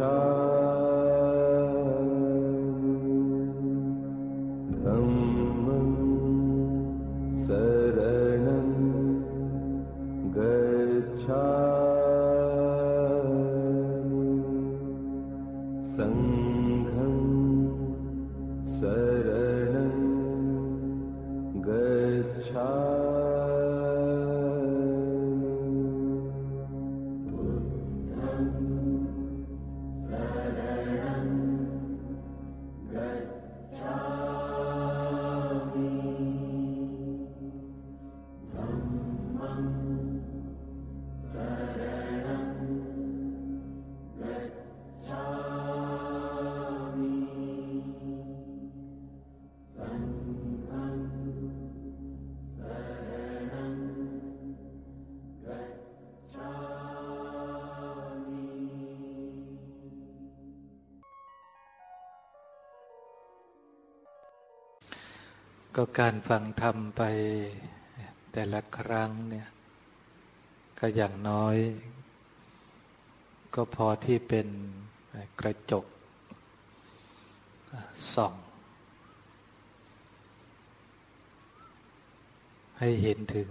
Shah. ก็การฟังธรรมไปแต่ละครั้งเนี่ย ก็อย่างน้อย ก็พอที่เป็นกระจกส่อง ให้เห็นถึง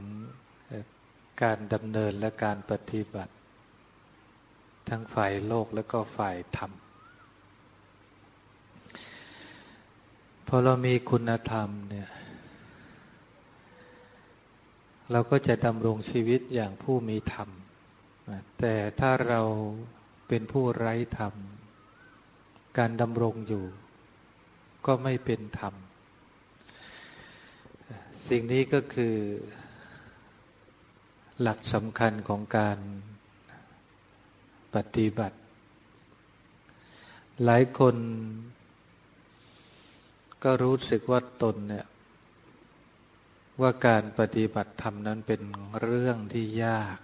การดำเนินและการปฏิบัติ ทั้งฝ่ายโลกและก็ฝ่ายธรรม พอเรามีคุณธรรมเนี่ย เราก็จะดำรงชีวิตอย่างผู้มีธรรม แต่ถ้าเราเป็นผู้ไร้ธรรม การดำรงอยู่ ก็ไม่เป็นธรรม สิ่งนี้ก็คือ หลักสำคัญของการปฏิบัติ หลายคนก็รู้สึกว่าตนเนี่ย ว่าการปฏิบัติธรรมนั้นเป็นเรื่องที่ยาก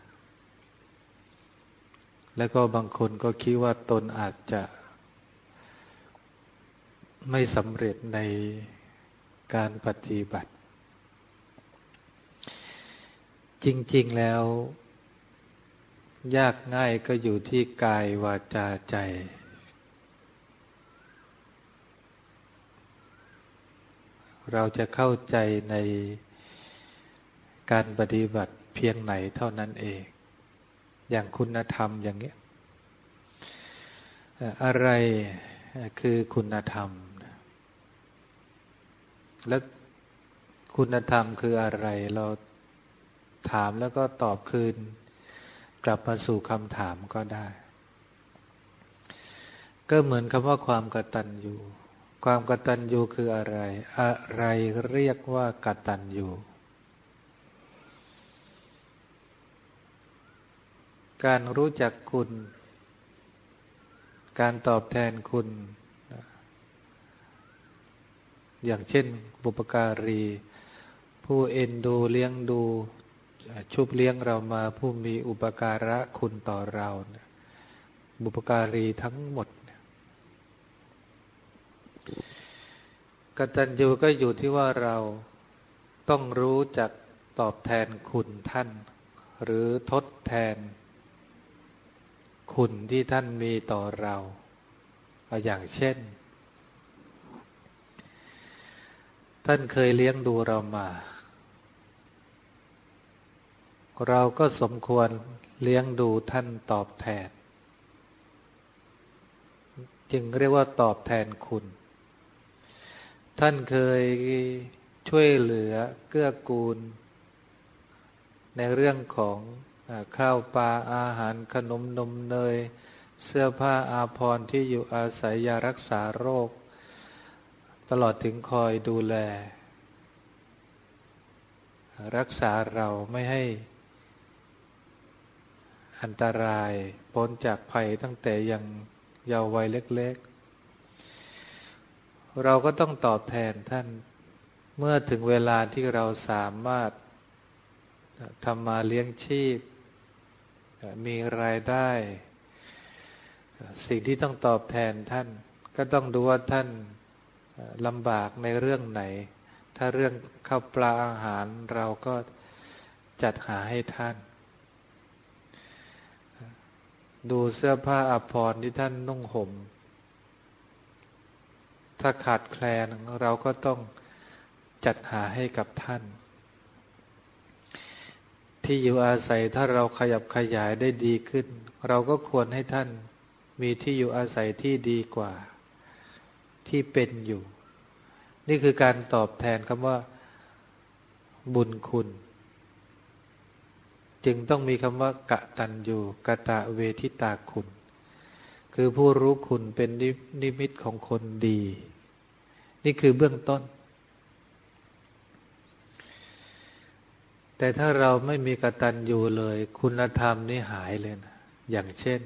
แล้วก็บางคนก็คิดว่าตนอาจจะ ไม่สำเร็จในการปฏิบัติ จริง ๆ แล้ว ยากง่ายก็อยู่ที่กายวาจาใจ เราจะเข้าใจใน การปฏิบัติเพียงไหนเท่านั้นเอง อย่างคุณธรรมอย่างนี้อะไรคือคุณธรรม และคุณธรรมคืออะไร เราถามแล้วก็ตอบคืน กลับมาสู่คำถามก็ได้ ก็เหมือนคำว่าความกตัญญูความกตัญญูคืออะไร อะไรเรียกว่ากตัญญู การรู้จักคุณ การตอบแทนคุณ อย่างเช่น บุปการี ผู้เอ็นดูเลี้ยงดู ชุบเลี้ยงเรามาผู้มีอุปการะคุณต่อเรา บุปการีทั้งหมดกตัญญูก็อยู่ที่ว่าเราต้องรู้จักตอบแทนคุณท่าน หรือทดแทน คุณที่ท่านมีต่อเราอย่างเช่น ท่านเคยเลี้ยงดูเรามา เราก็สมควรเลี้ยงดูท่านตอบแทน จึงเรียกว่าตอบแทนคุณ ท่านเคยช่วยเหลือเกื้อกูล ในเรื่องของ ข้าวปลาอาหารขนมนมเนย เสื้อผ้าอาภรณ์ที่อยู่อาศัยยารักษาโรค ตลอดถึงคอยดูแล รักษาเราไม่ให้อันตรายพ้นจากภัยตั้งแต่ยังเยาว์วัยเล็ก ๆ เราก็ต้องตอบแทนท่านเมื่อถึงเวลาที่เราสามารถทำมาเลี้ยงชีพ มีรายได้ สิ่งที่ต้องตอบแทนท่าน ก็ต้องดูว่าท่านลำบากในเรื่องไหน ถ้าเรื่องข้าวปลาอาหารเราก็จัดหาให้ท่าน ดูเสื้อผ้าอภรรที่ท่านนุ่งห่ม ถ้าขาดแคลนเราก็ต้องจัดหาให้กับท่าน ที่อยู่อาศัยถ้าเราขยับขยายได้ดีขึ้น เราก็ควรให้ท่านมีที่อยู่อาศัยที่ดีกว่า ที่เป็นอยู่ นี่คือการตอบแทนคำว่า บุญคุณ จึงต้องมีคำว่ากะตันอยู่กะตะเวทิตาคุณ คือผู้รู้คุณเป็นนิมิตของคนดี นี่คือเบื้องต้น แต่ถ้าเราไม่มีกตัญญูเลย คุณธรรมนี่หายเลยนะอย่างเช่น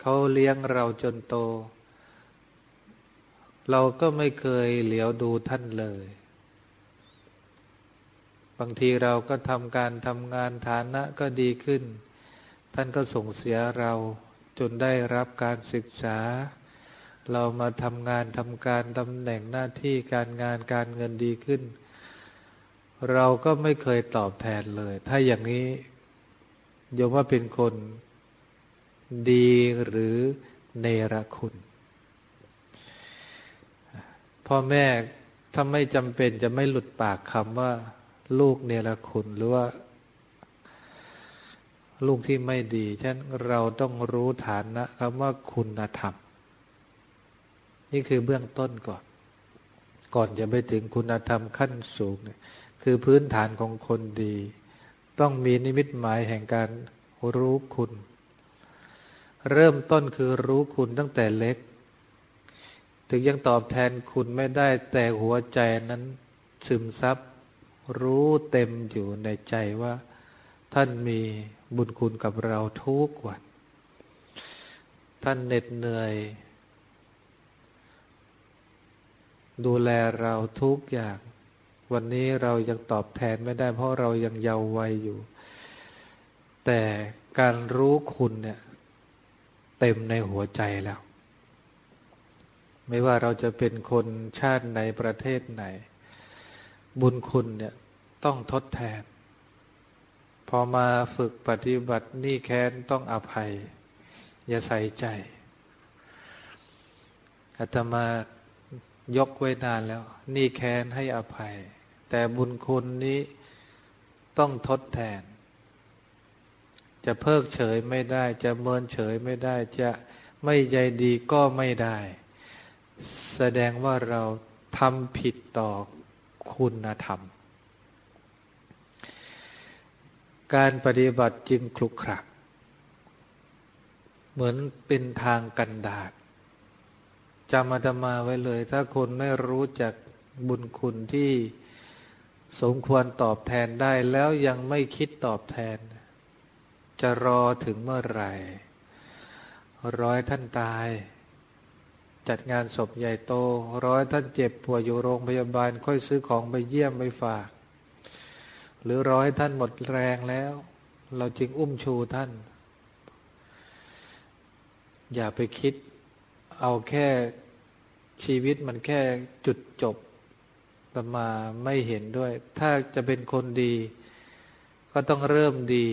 เขาเลี้ยงเราจนโต เราก็ไม่เคยเหลียวดูท่านเลย บางทีเราก็ทำการทำงานฐานะก็ดีขึ้น ท่านก็ส่งเสียเราจนได้รับการศึกษา เรามาทำงานทำการตำแหน่งหน้าที่การงานการเงินดีขึ้น เราก็ไม่เคยตอบแทนเลย ถ้าอย่างนี้ยมว่าเป็นคนดีหรือเนรคุณ พ่อแม่ถ้าไม่จำเป็นจะไม่หลุดปากคำว่า ลูกเนรคุณหรือว่า ลูกที่ไม่ดีฉะนั้นเราต้องรู้ฐานะคำว่าคุณธรรม นี่คือเบื้องต้นก่อน ก่อนจะไปถึงคุณธรรมขั้นสูงเนี่ย คือพื้นฐานของคนดี ต้องมีนิมิตหมายแห่งการรู้คุณ เริ่มต้นคือรู้คุณตั้งแต่เล็ก ถึงยังตอบแทนคุณไม่ได้แต่หัวใจนั้นซึมซับรู้เต็มอยู่ในใจว่า ท่านมีบุญคุณกับเราทุกวัน ท่านเหน็ดเหนื่อย ดูแลเราทุกอย่าง วันนี้เรายังตอบแทนไม่ได้เพราะเรายังเยาว์วัยอยู่ แต่การรู้คุณเนี่ยเต็มในหัวใจแล้ว ไม่ว่าเราจะเป็นคนชาติไหนประเทศไหน บุญคุณเนี่ยต้องทดแทน พอมาฝึกปฏิบัตินี่แค้นต้องอภัย อย่าใส่ใจอาตมายกไว้นานแล้ว นี่แค้นให้อภัย แต่บุญคุณนี้ต้องทดแทน จะเพิกเฉยไม่ได้ จะเมินเฉยไม่ได้ จะไม่ใจดีก็ไม่ได้ แสดงว่าเราทำผิดต่อคุณธรรม การปฏิบัติจึงคลุกคลัก เหมือนเป็นทางกันดาษจำมาตมาไว้เลย ถ้าคนไม่รู้จักบุญคุณที่ สมควรตอบแทนได้แล้วยังไม่คิดตอบแทน จะรอถึงเมื่อไหร่ ร้อยท่านตาย จัดงานศพใหญ่โต ร้อยท่านเจ็บป่วยอยู่โรงพยาบาลค่อยซื้อของไปเยี่ยมไปฝาก หรือร้อยท่านหมดแรงแล้ว เราจึงอุ้มชูท่าน อย่าไปคิดเอาแค่ชีวิตมันแค่จุดจบ ตมาไม่เห็นด้วย ถ้าจะเป็นคนดี ก็ต้องเริ่มดี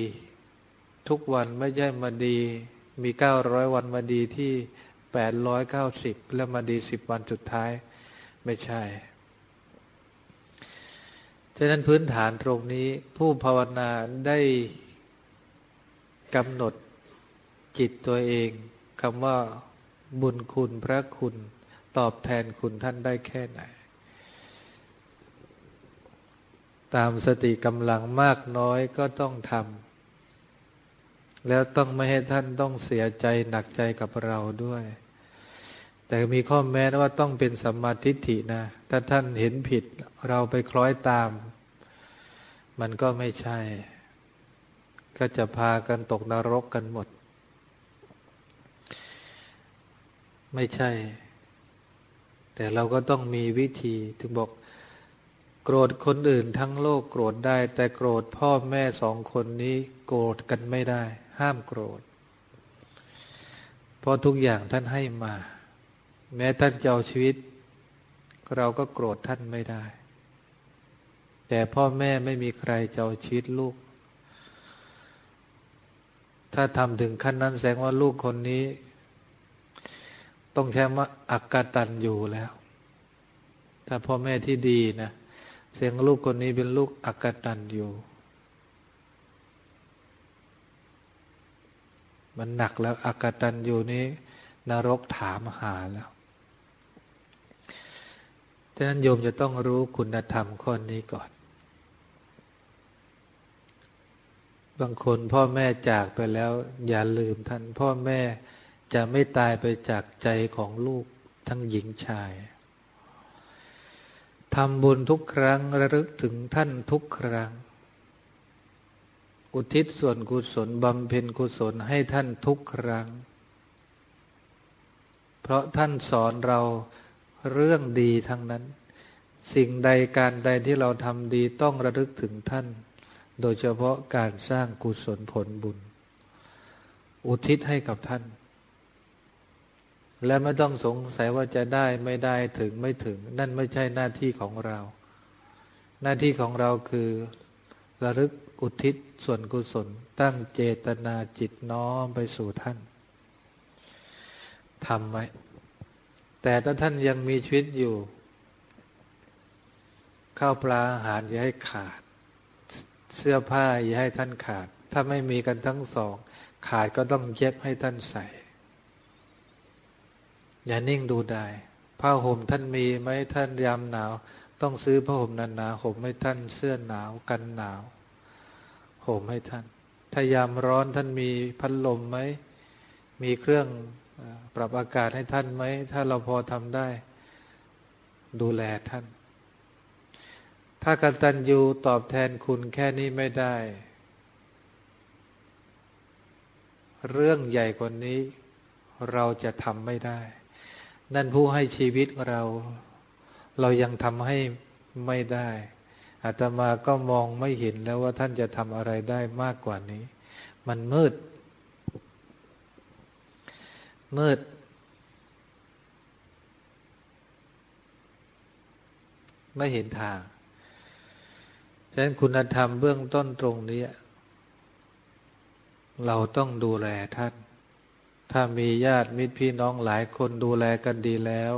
ทุกวันไม่ใช่มาดี มีเก้าร้อยวันมาดีที่แปดร้อยเก้าสิบแล้วมาดีสิบวันสุดท้าย ไม่ใช่ฉะนั้นพื้นฐานตรงนี้ผู้ภาวนาได้กำหนดจิตตัวเองคำว่าบุญคุณพระคุณตอบแทนคุณท่านได้แค่ไหน ตามสติกำลังมากน้อยก็ต้องทำแล้วต้องไม่ให้ท่านต้องเสียใจหนักใจกับเราด้วย แต่มีข้อแม้ว่าต้องเป็นสัมมาทิฏฐินะ ถ้าท่านเห็นผิดเราไปคล้อยตาม มันก็ไม่ใช่ ก็จะพากันตกนรกกันหมด ไม่ใช่ แต่เราก็ต้องมีวิธีถึงบอก โกรธคนอื่นทั้งโลกโกรธได้ แต่โกรธพ่อแม่สองคนนี้โกรธกันไม่ได้ ห้ามโกรธเพราะทุกอย่างท่านให้มา แม้ท่านจะเอาชีวิต เราก็โกรธท่านไม่ได้ แต่พ่อแม่ไม่มีใครจะเอาชีวิตลูก ถ้าทำถึงขั้นนั้นแสดงว่าลูกคนนี้ ต้องแค่ว่าอักตันอยู่แล้ว ถ้าพ่อแม่ที่ดีนะ เสียงลูกคนนี้เป็นลูกอักตันอยู่ มันหนักแล้วอักตันอยู่นี้ นรกถามหาแล้วฉะนั้นโยมจะต้องรู้คุณธรรมข้อนี้ก่อน บางคนพ่อแม่จากไปแล้ว อย่าลืมท่าน พ่อแม่จะไม่ตายไปจากใจของลูกทั้งหญิงชาย ทำบุญทุกครั้งระลึกถึงท่านทุกครั้ง อุทิศส่วนกุศลบำเพ็ญกุศลให้ท่านทุกครั้ง เพราะท่านสอนเราเรื่องดีทั้งนั้น สิ่งใดการใดที่เราทำดีต้องระลึกถึงท่าน โดยเฉพาะการสร้างกุศลผลบุญ อุทิศให้กับท่าน และไม่ต้องสงสัยว่าจะได้ไม่ได้ถึงไม่ถึง นั่นไม่ใช่หน้าที่ของเรา หน้าที่ของเราคือระลึกอุทิศส่วนกุศล ตั้งเจตนาจิตน้อมไปสู่ท่านทำไว้ แต่ถ้าท่านยังมีชีวิตอยู่ ข้าวปลาอาหารอย่าให้ขาด เสื้อผ้าอย่าให้ท่านขาด ถ้าไม่มีกันทั้งสอง ขาดก็ต้องเย็บให้ท่านใส่ อย่านิ่งดูได้ผ้าห่มท่านมีไหมท่านยามหนาว ต้องซื้อผ้าห่มหนาๆห่มให้ท่านเสื้อหนาวกันหนาวห่มให้ท่าน ถ้ายามร้อนท่านมีพัดลมไหมมีเครื่องปรับอากาศให้ท่านไหม ถ้าเราพอทำได้ ดูแลท่าน ถ้ากตัญญูตอบแทนคุณแค่นี้ไม่ได้ เรื่องใหญ่กว่านี้ เราจะทำไม่ได้ นั่นผู้ให้ชีวิตเรา เรายังทำให้ไม่ได้อาตมาก็มองไม่เห็นแล้วว่าท่านจะทำอะไรได้มากกว่านี้ มันมืด มืด ไม่เห็นทางฉะนั้นคุณธรรมเบื้องต้นตรงนี้ เราต้องดูแลท่าน ถ้ามีญาติมิตรพี่น้องหลายคนดูแลกันดีแล้ว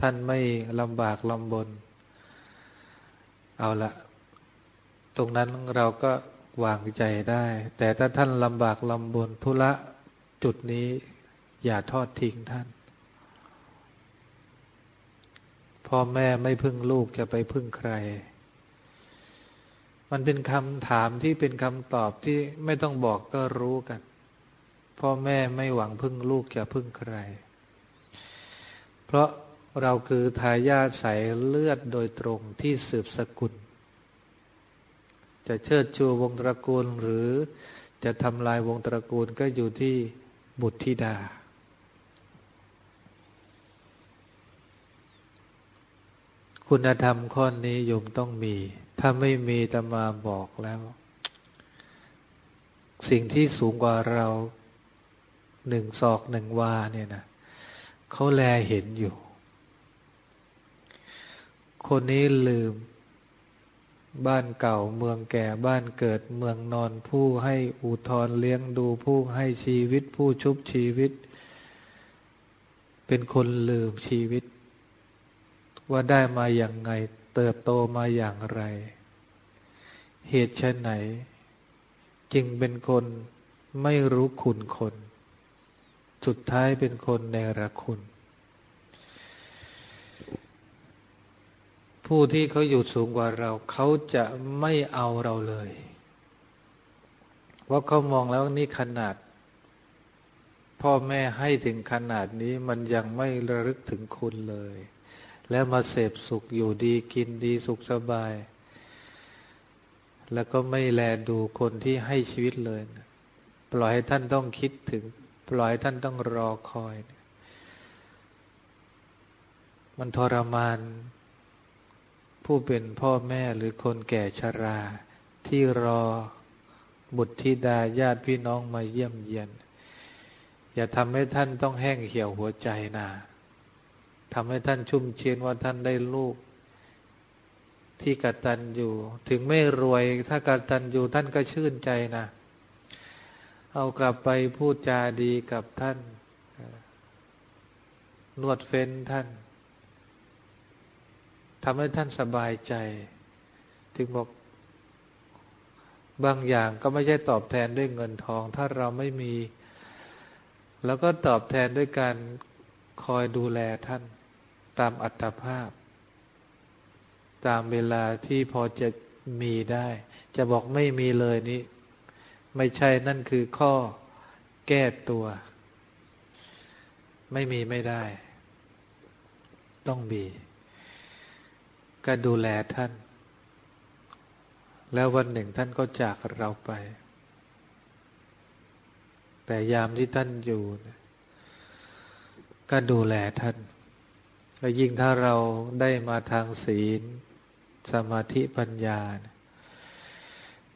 ท่านไม่ลำบากลำบน เอาละตรงนั้นเราก็วางใจได้ แต่ถ้าท่านลำบากลำบนธุระจุดนี้ อย่าทอดทิ้งท่าน พ่อแม่ไม่พึ่งลูกจะไปพึ่งใคร มันเป็นคำถามที่เป็นคำตอบที่ไม่ต้องบอกก็รู้กัน พ่อแม่ไม่หวังพึ่งลูกจะพึ่งใคร เพราะเราคือทายาทสายเลือดโดยตรงที่สืบสกุล จะเชิดชูวงตระกูลหรือจะทำลายวงตระกูลก็อยู่ที่บุตรธิดา คุณธรรมข้อนี้โยมต้องมี ถ้าไม่มีตมาบอกแล้ว สิ่งที่สูงกว่าเรา หนึ่งศอกหนึ่งวาเนี่ยนะเขาแลเห็นอยู่ คนนี้ลืม บ้านเก่าเมืองแก่บ้านเกิดเมืองนอนผู้ให้อุทธรเลี้ยงดูผู้ให้ชีวิตผู้ชุบชีวิต เป็นคนลืมชีวิต ว่าได้มาอย่างไง เติบโตมาอย่างไร เหตุเช่นไหน จึงเป็นคนไม่รู้คุณคน สุดท้ายเป็นคนในระคุณ ผู้ที่เขาอยู่สูงกว่าเรา เขาจะไม่เอาเราเลยว่าะเขามองแล้วนี่ขนาด พ่อแม่ให้ถึงขนาดนี้มันยังไม่ระลึกถึงคุณเลย แล้วมาเสพสุขอยู่ดีกินดีสุขสบาย แล้วก็ไม่แลดูคนที่ให้ชีวิตเลย ปล่อยให้ท่านต้องคิดถึง ปล่อยท่านต้องรอคอย มันทรมาน ผู้เป็นพ่อแม่หรือคนแก่ชรา ที่รอบุตรธิดาญาติพี่น้องมาเยี่ยมเยียน อย่าทำให้ท่านต้องแห้งเหี่ยวหัวใจนะทำให้ท่านชุ่มเชียนว่าท่านได้ลูก ที่กตันอยู่ถึงไม่รวยถ้ากตันอยู่ท่านก็ชื่นใจนะ เอากลับไปพูดจาดีกับท่าน นวดเฟ้นท่านทำให้ท่านสบายใจ ถึงบอก บางอย่างก็ไม่ใช่ตอบแทนด้วยเงินทอง ถ้าเราไม่มี แล้วก็ตอบแทนด้วยการคอยดูแลท่านตามอัตภาพ ตามเวลาที่พอจะมีได้ จะบอกไม่มีเลยนี้ ไม่ใช่นั่นคือข้อแก้ตัว ไม่มีไม่ได้ ต้องมีก็ดูแลท่าน แล้ววันหนึ่งท่านก็จากเราไป แต่ยามที่ท่านอยู่ก็ดูแลท่านและยิ่งถ้าเราได้มาทางศีล สมาธิปัญญา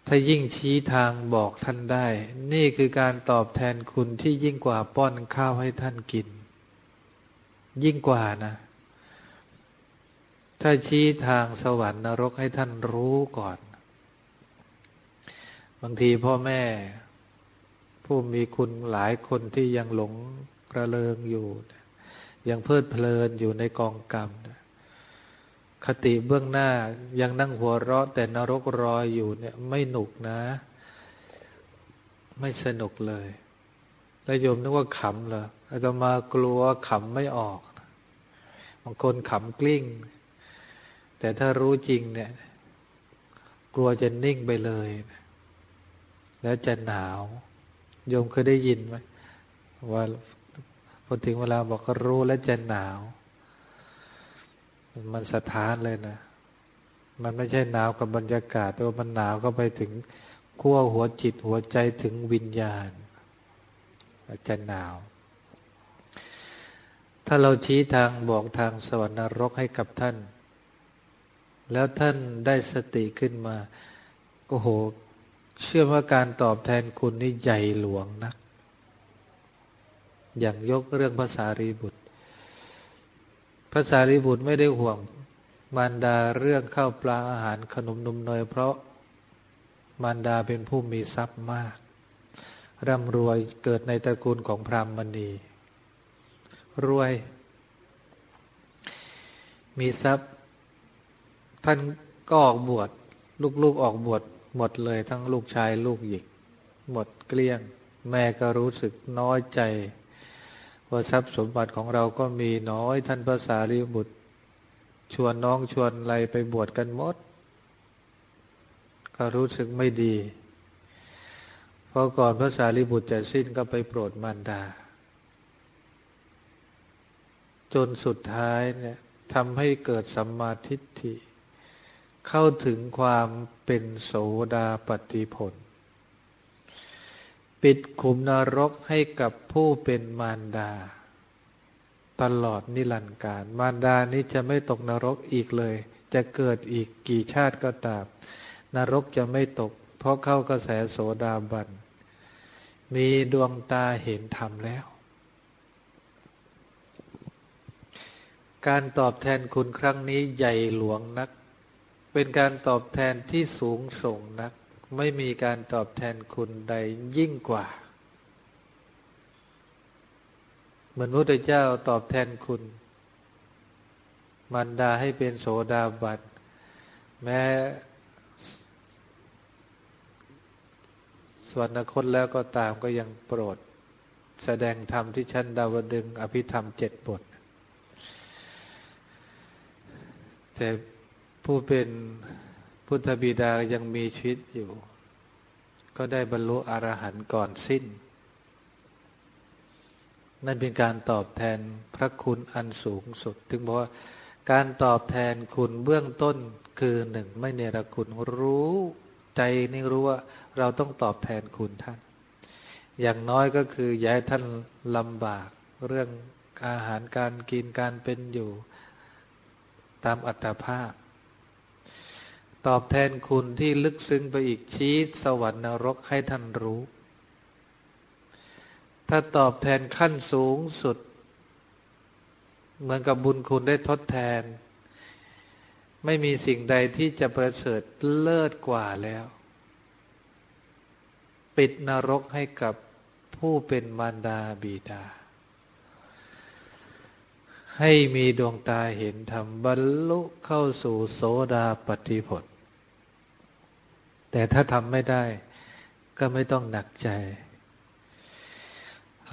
ถ้ายิ่งชี้ทางบอกท่านได้ นี่คือการตอบแทนคุณที่ยิ่งกว่าป้อนข้าวให้ท่านกิน ยิ่งกว่านะ ถ้าชี้ทางสวรรค์นรกให้ท่านรู้ก่อน บางทีพ่อแม่ ผู้มีคุณหลายคนที่ยังหลงกระเริงอยู่ ยังเพลิดเพลินอยู่ในกองกรรม คติเบื้องหน้ายังนั่งหัวเราะ แต่นรกรอยอยู่เนี่ยไม่หนุกนะ ไม่สนุกเลย แล้วโยมนึกว่าขำเหรออาตมากลัวขำไม่ออกบางคนขำกลิ้ง แต่ถ้ารู้จริงเนี่ย กลัวจะนิ่งไปเลย แล้วจะหนาว โยมเคยได้ยินไหมว่าพอถึงเวลาบอกรู้แล้วจะหนาว มันสะท้านเลยนะ มันไม่ใช่หนาวกับบรรยากาศ แต่ว่ามันหนาวก็ไปถึงขั้วหัวจิตหัวใจถึงวิญญาณจะหนาว ถ้าเราชี้ทางบอกทางสวรรค์นรกให้กับท่าน แล้วท่านได้สติขึ้นมาก็โห เชื่อว่าการตอบแทนคุณนี่ใหญ่หลวงนัก อย่างยกเรื่องภาษารีบุตร ภาษารีบุตรไม่ได้ห่วงมารดาเรื่องข้าวปลาอาหารขนมนมเนยเพราะมารดาเป็นผู้มีทรัพย์มาก ร่ำรวยเกิดในตระกูลของพรามมณี รวย มีทรัพย์ ท่านก็ออกบวชลูกๆออกบวชหมดเลยทั้งลูกชายลูกหญิงหมดเกลี้ยง แม่ก็รู้สึกน้อยใจ ว่าทรัพย์สมบัติของเราก็มีน้อยท่านภาษาลิบุตร ชวนน้องชวนอะไรไปบวชกันหมด ก็รู้สึกไม่ดีพอก่อนพระสารีบุตรจะสิ้นก็ไปโปรดมารดา จนสุดท้ายเนี่ยทำให้เกิดสัมมาทิฏฐิ เข้าถึงความเป็นโสดาปฏิผล ปิดขุมนรกให้กับผู้เป็นมารดา ตลอดนิรันดร์การ มารดานี้จะไม่ตกนรกอีกเลย จะเกิดอีกกี่ชาติก็ตาม นรกจะไม่ตก เพราะเข้ากระแสโสดาบัน มีดวงตาเห็นธรรมแล้ว การตอบแทนคุณครั้งนี้ใหญ่หลวงนัก เป็นการตอบแทนที่สูงส่งนัก ไม่มีการตอบแทนคุณใดยิ่งกว่า เหมือนพระพุทธเจ้าตอบแทนคุณ มันดาให้เป็นโสดาบันแม้สวรรคตแล้วก็ตามก็ยังโปรด แสดงธรรมที่ชั้นดาวดึง อภิธรรมเจ็ดบท แต่ผู้เป็น พุทธบิดายังมีชีวิตอยู่ ก็ได้บรรลุอรหันต์ก่อนสิ้น นั่นเป็นการตอบแทนพระคุณอันสูงสุด ถึงบอกว่าการตอบแทนคุณเบื้องต้นคือหนึ่งไม่เนรคุณรู้ใจนี่รู้ว่าเราต้องตอบแทนคุณท่าน อย่างน้อยก็คือย้ายท่านลำบากเรื่องอาหารการกินการเป็นอยู่ ตามอัตภาพ ตอบแทนคุณที่ลึกซึ้งไปอีกชี้สวรรค์นรกให้ท่านรู้ ถ้าตอบแทนขั้นสูงสุด เหมือนกับบุญคุณได้ทดแทน ไม่มีสิ่งใดที่จะประเสริฐเลิศกว่าแล้ว ปิดนรกให้กับผู้เป็นมารดาบิดา ให้มีดวงตาเห็นธรรมบรรลุเข้าสู่โสดาปฏิผล แต่ถ้าทำไม่ได้ ก็ไม่ต้องหนักใจ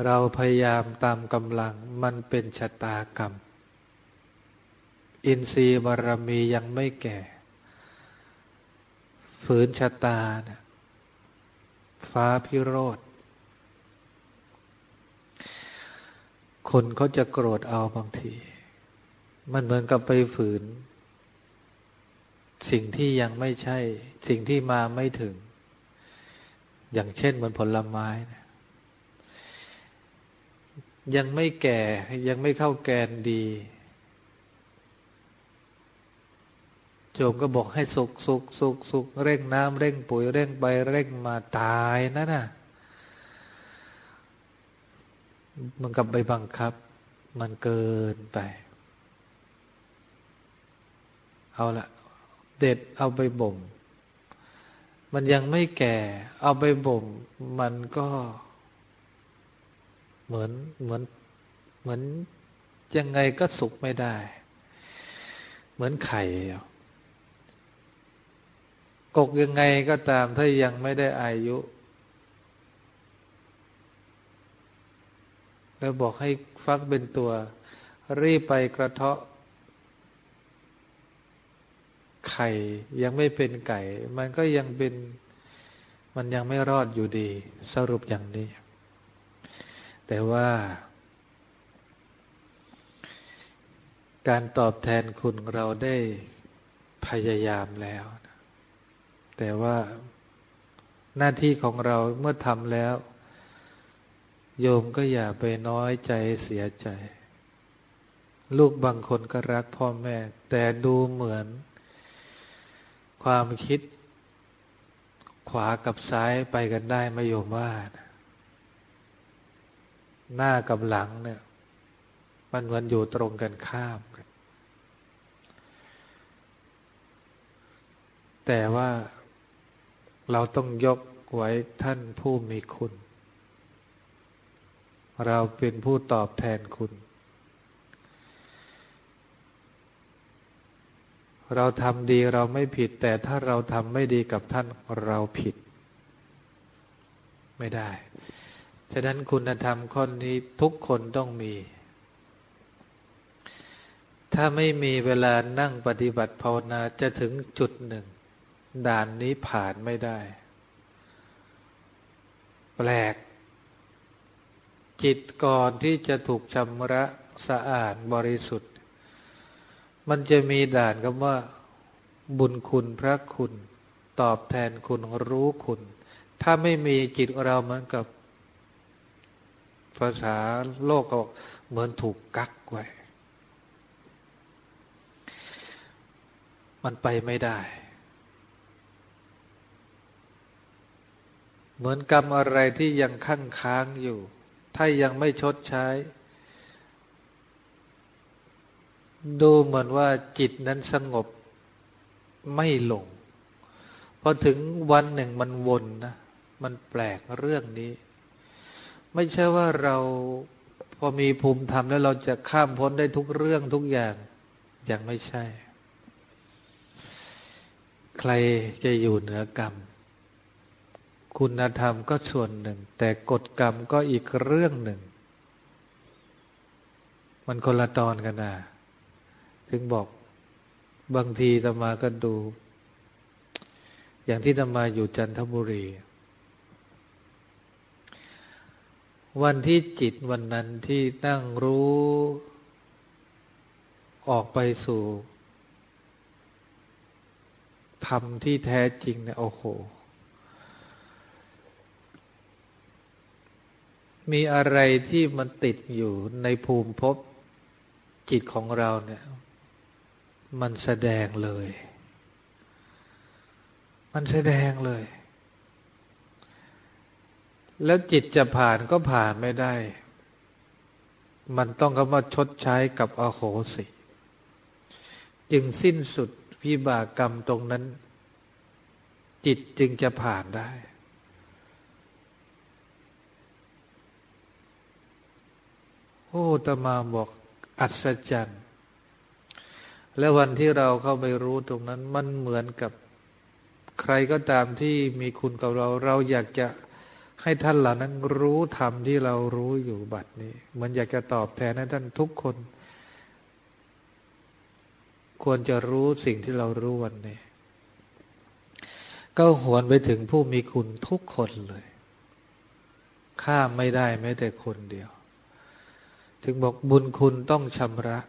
เราพยายามตามกำลังมันเป็นชะตากรรม อินทรีย์บารมียังไม่แก่ ฝืนชะตานะฟ้าพิโรธคนเขาจะโกรธเอาบางที มันเหมือนกับไปฝืน สิ่งที่ยังไม่ใช่ สิ่งที่มาไม่ถึง อย่างเช่นเหมือนผลไม้นะยังไม่แก่ยังไม่เข้าแกนดีโจมก็บอกให้สุกสุกสุกสุกเร่งน้ำเร่งปุ๋ยเร่งไปเร่งมาตายนะน่ะมันกับไปบังคับ มันเกินไป เอาละ เด็ดเอาไปบ่ม มันยังไม่แก่ เอาไปบ่ม มันก็เหมือนเหมือนเหมือนยังไงก็สุกไม่ได้ เหมือนไข่ กกยังไงก็ตามถ้ายังไม่ได้อายุ แล้วบอกให้ฟักเป็นตัว รีบไปกระเทาะ ไข่ยังไม่เป็นไก่ มันก็ยังเป็นมันยังไม่รอดอยู่ดี สรุปอย่างนี้ แต่ว่า การตอบแทนคุณเราได้พยายามแล้ว แต่ว่าหน้าที่ของเราเมื่อทำแล้ว โยมก็อย่าไปน้อยใจเสียใจ ลูกบางคนก็รักพ่อแม่ แต่ดูเหมือน ความคิด ขวากับซ้ายไปกันได้ไม่โยมว่านะหน้ากับหลังเนี่ย มันมือนอยู่ตรงกันข้ามกัน แต่ว่าเราต้องยกไว้ท่านผู้มีคุณ เราเป็นผู้ตอบแทนคุณ เราทำดีเราไม่ผิด แต่ถ้าเราทำไม่ดีกับท่านเราผิด ไม่ได้ ฉะนั้นคุณธรรมข้อนี้ทุกคนต้องมี ถ้าไม่มีเวลานั่งปฏิบัติภาวนาจะถึงจุดหนึ่ง ด่านนี้ผ่านไม่ได้ แปลก จิตก่อนที่จะถูกชำระสะอาดบริสุทธิ มันจะมีด่านกับว่า บุญคุณพระคุณ ตอบแทนคุณรู้คุณ ถ้าไม่มีจิตเราเหมือนกับ ภาษาโลกก็เหมือนถูกกักไว้ มันไปไม่ได้ เหมือนกรรมอะไรที่ยังข้างค้างอยู่ ถ้ายังไม่ชดใช้ ดูเหมือนว่าจิตนั้นสงบไม่ลงพอถึงวันหนึ่งมันวนนะมันแปลกเรื่องนี้ ไม่ใช่ว่าเราพอมีภูมิธรรมแล้วเราจะข้ามพ้นได้ทุกเรื่องทุกอย่างยังไม่ใช่ ใครจะอยู่เหนือกรรม คุณธรรมก็ส่วนหนึ่ง แต่กฎกรรมก็อีกเรื่องหนึ่ง มันคนละตอนกันนะ ถึงบอกบางทีตมาก็ดู อย่างที่ตมาอยู่จันทบุรี วันที่จิตวันนั้นที่นั่งรู้ออกไปสู่ธรรมที่แท้จริงเนี่ยโอ้โห มีอะไรที่มันติดอยู่ในภูมิภพจิตของเราเนี่ย มันแสดงเลย มันแสดงเลย แล้วจิตจะผ่านก็ผ่านไม่ได้ มันต้องคำว่าชดใช้กับอโหสิ จึงสิ้นสุดวิบากกรรมตรงนั้น จิตจึงจะผ่านได้โอ้ตมาบอกอัศจรรย์ และวันที่เราเข้าไปรู้ตรงนั้นมันเหมือนกับใครก็ตามที่มีคุณกับเรา เราอยากจะให้ท่านเหล่านั้นรู้ธรรมที่เรารู้อยู่บัดนี้มันอยากจะตอบแทนให้ท่านทุกคน ควรจะรู้สิ่งที่เรารู้วันนี้ ก็หวนไปถึงผู้มีคุณทุกคนเลยข้ามไม่ได้แม้แต่คนเดียว ถึงบอกบุญคุณต้องชำระ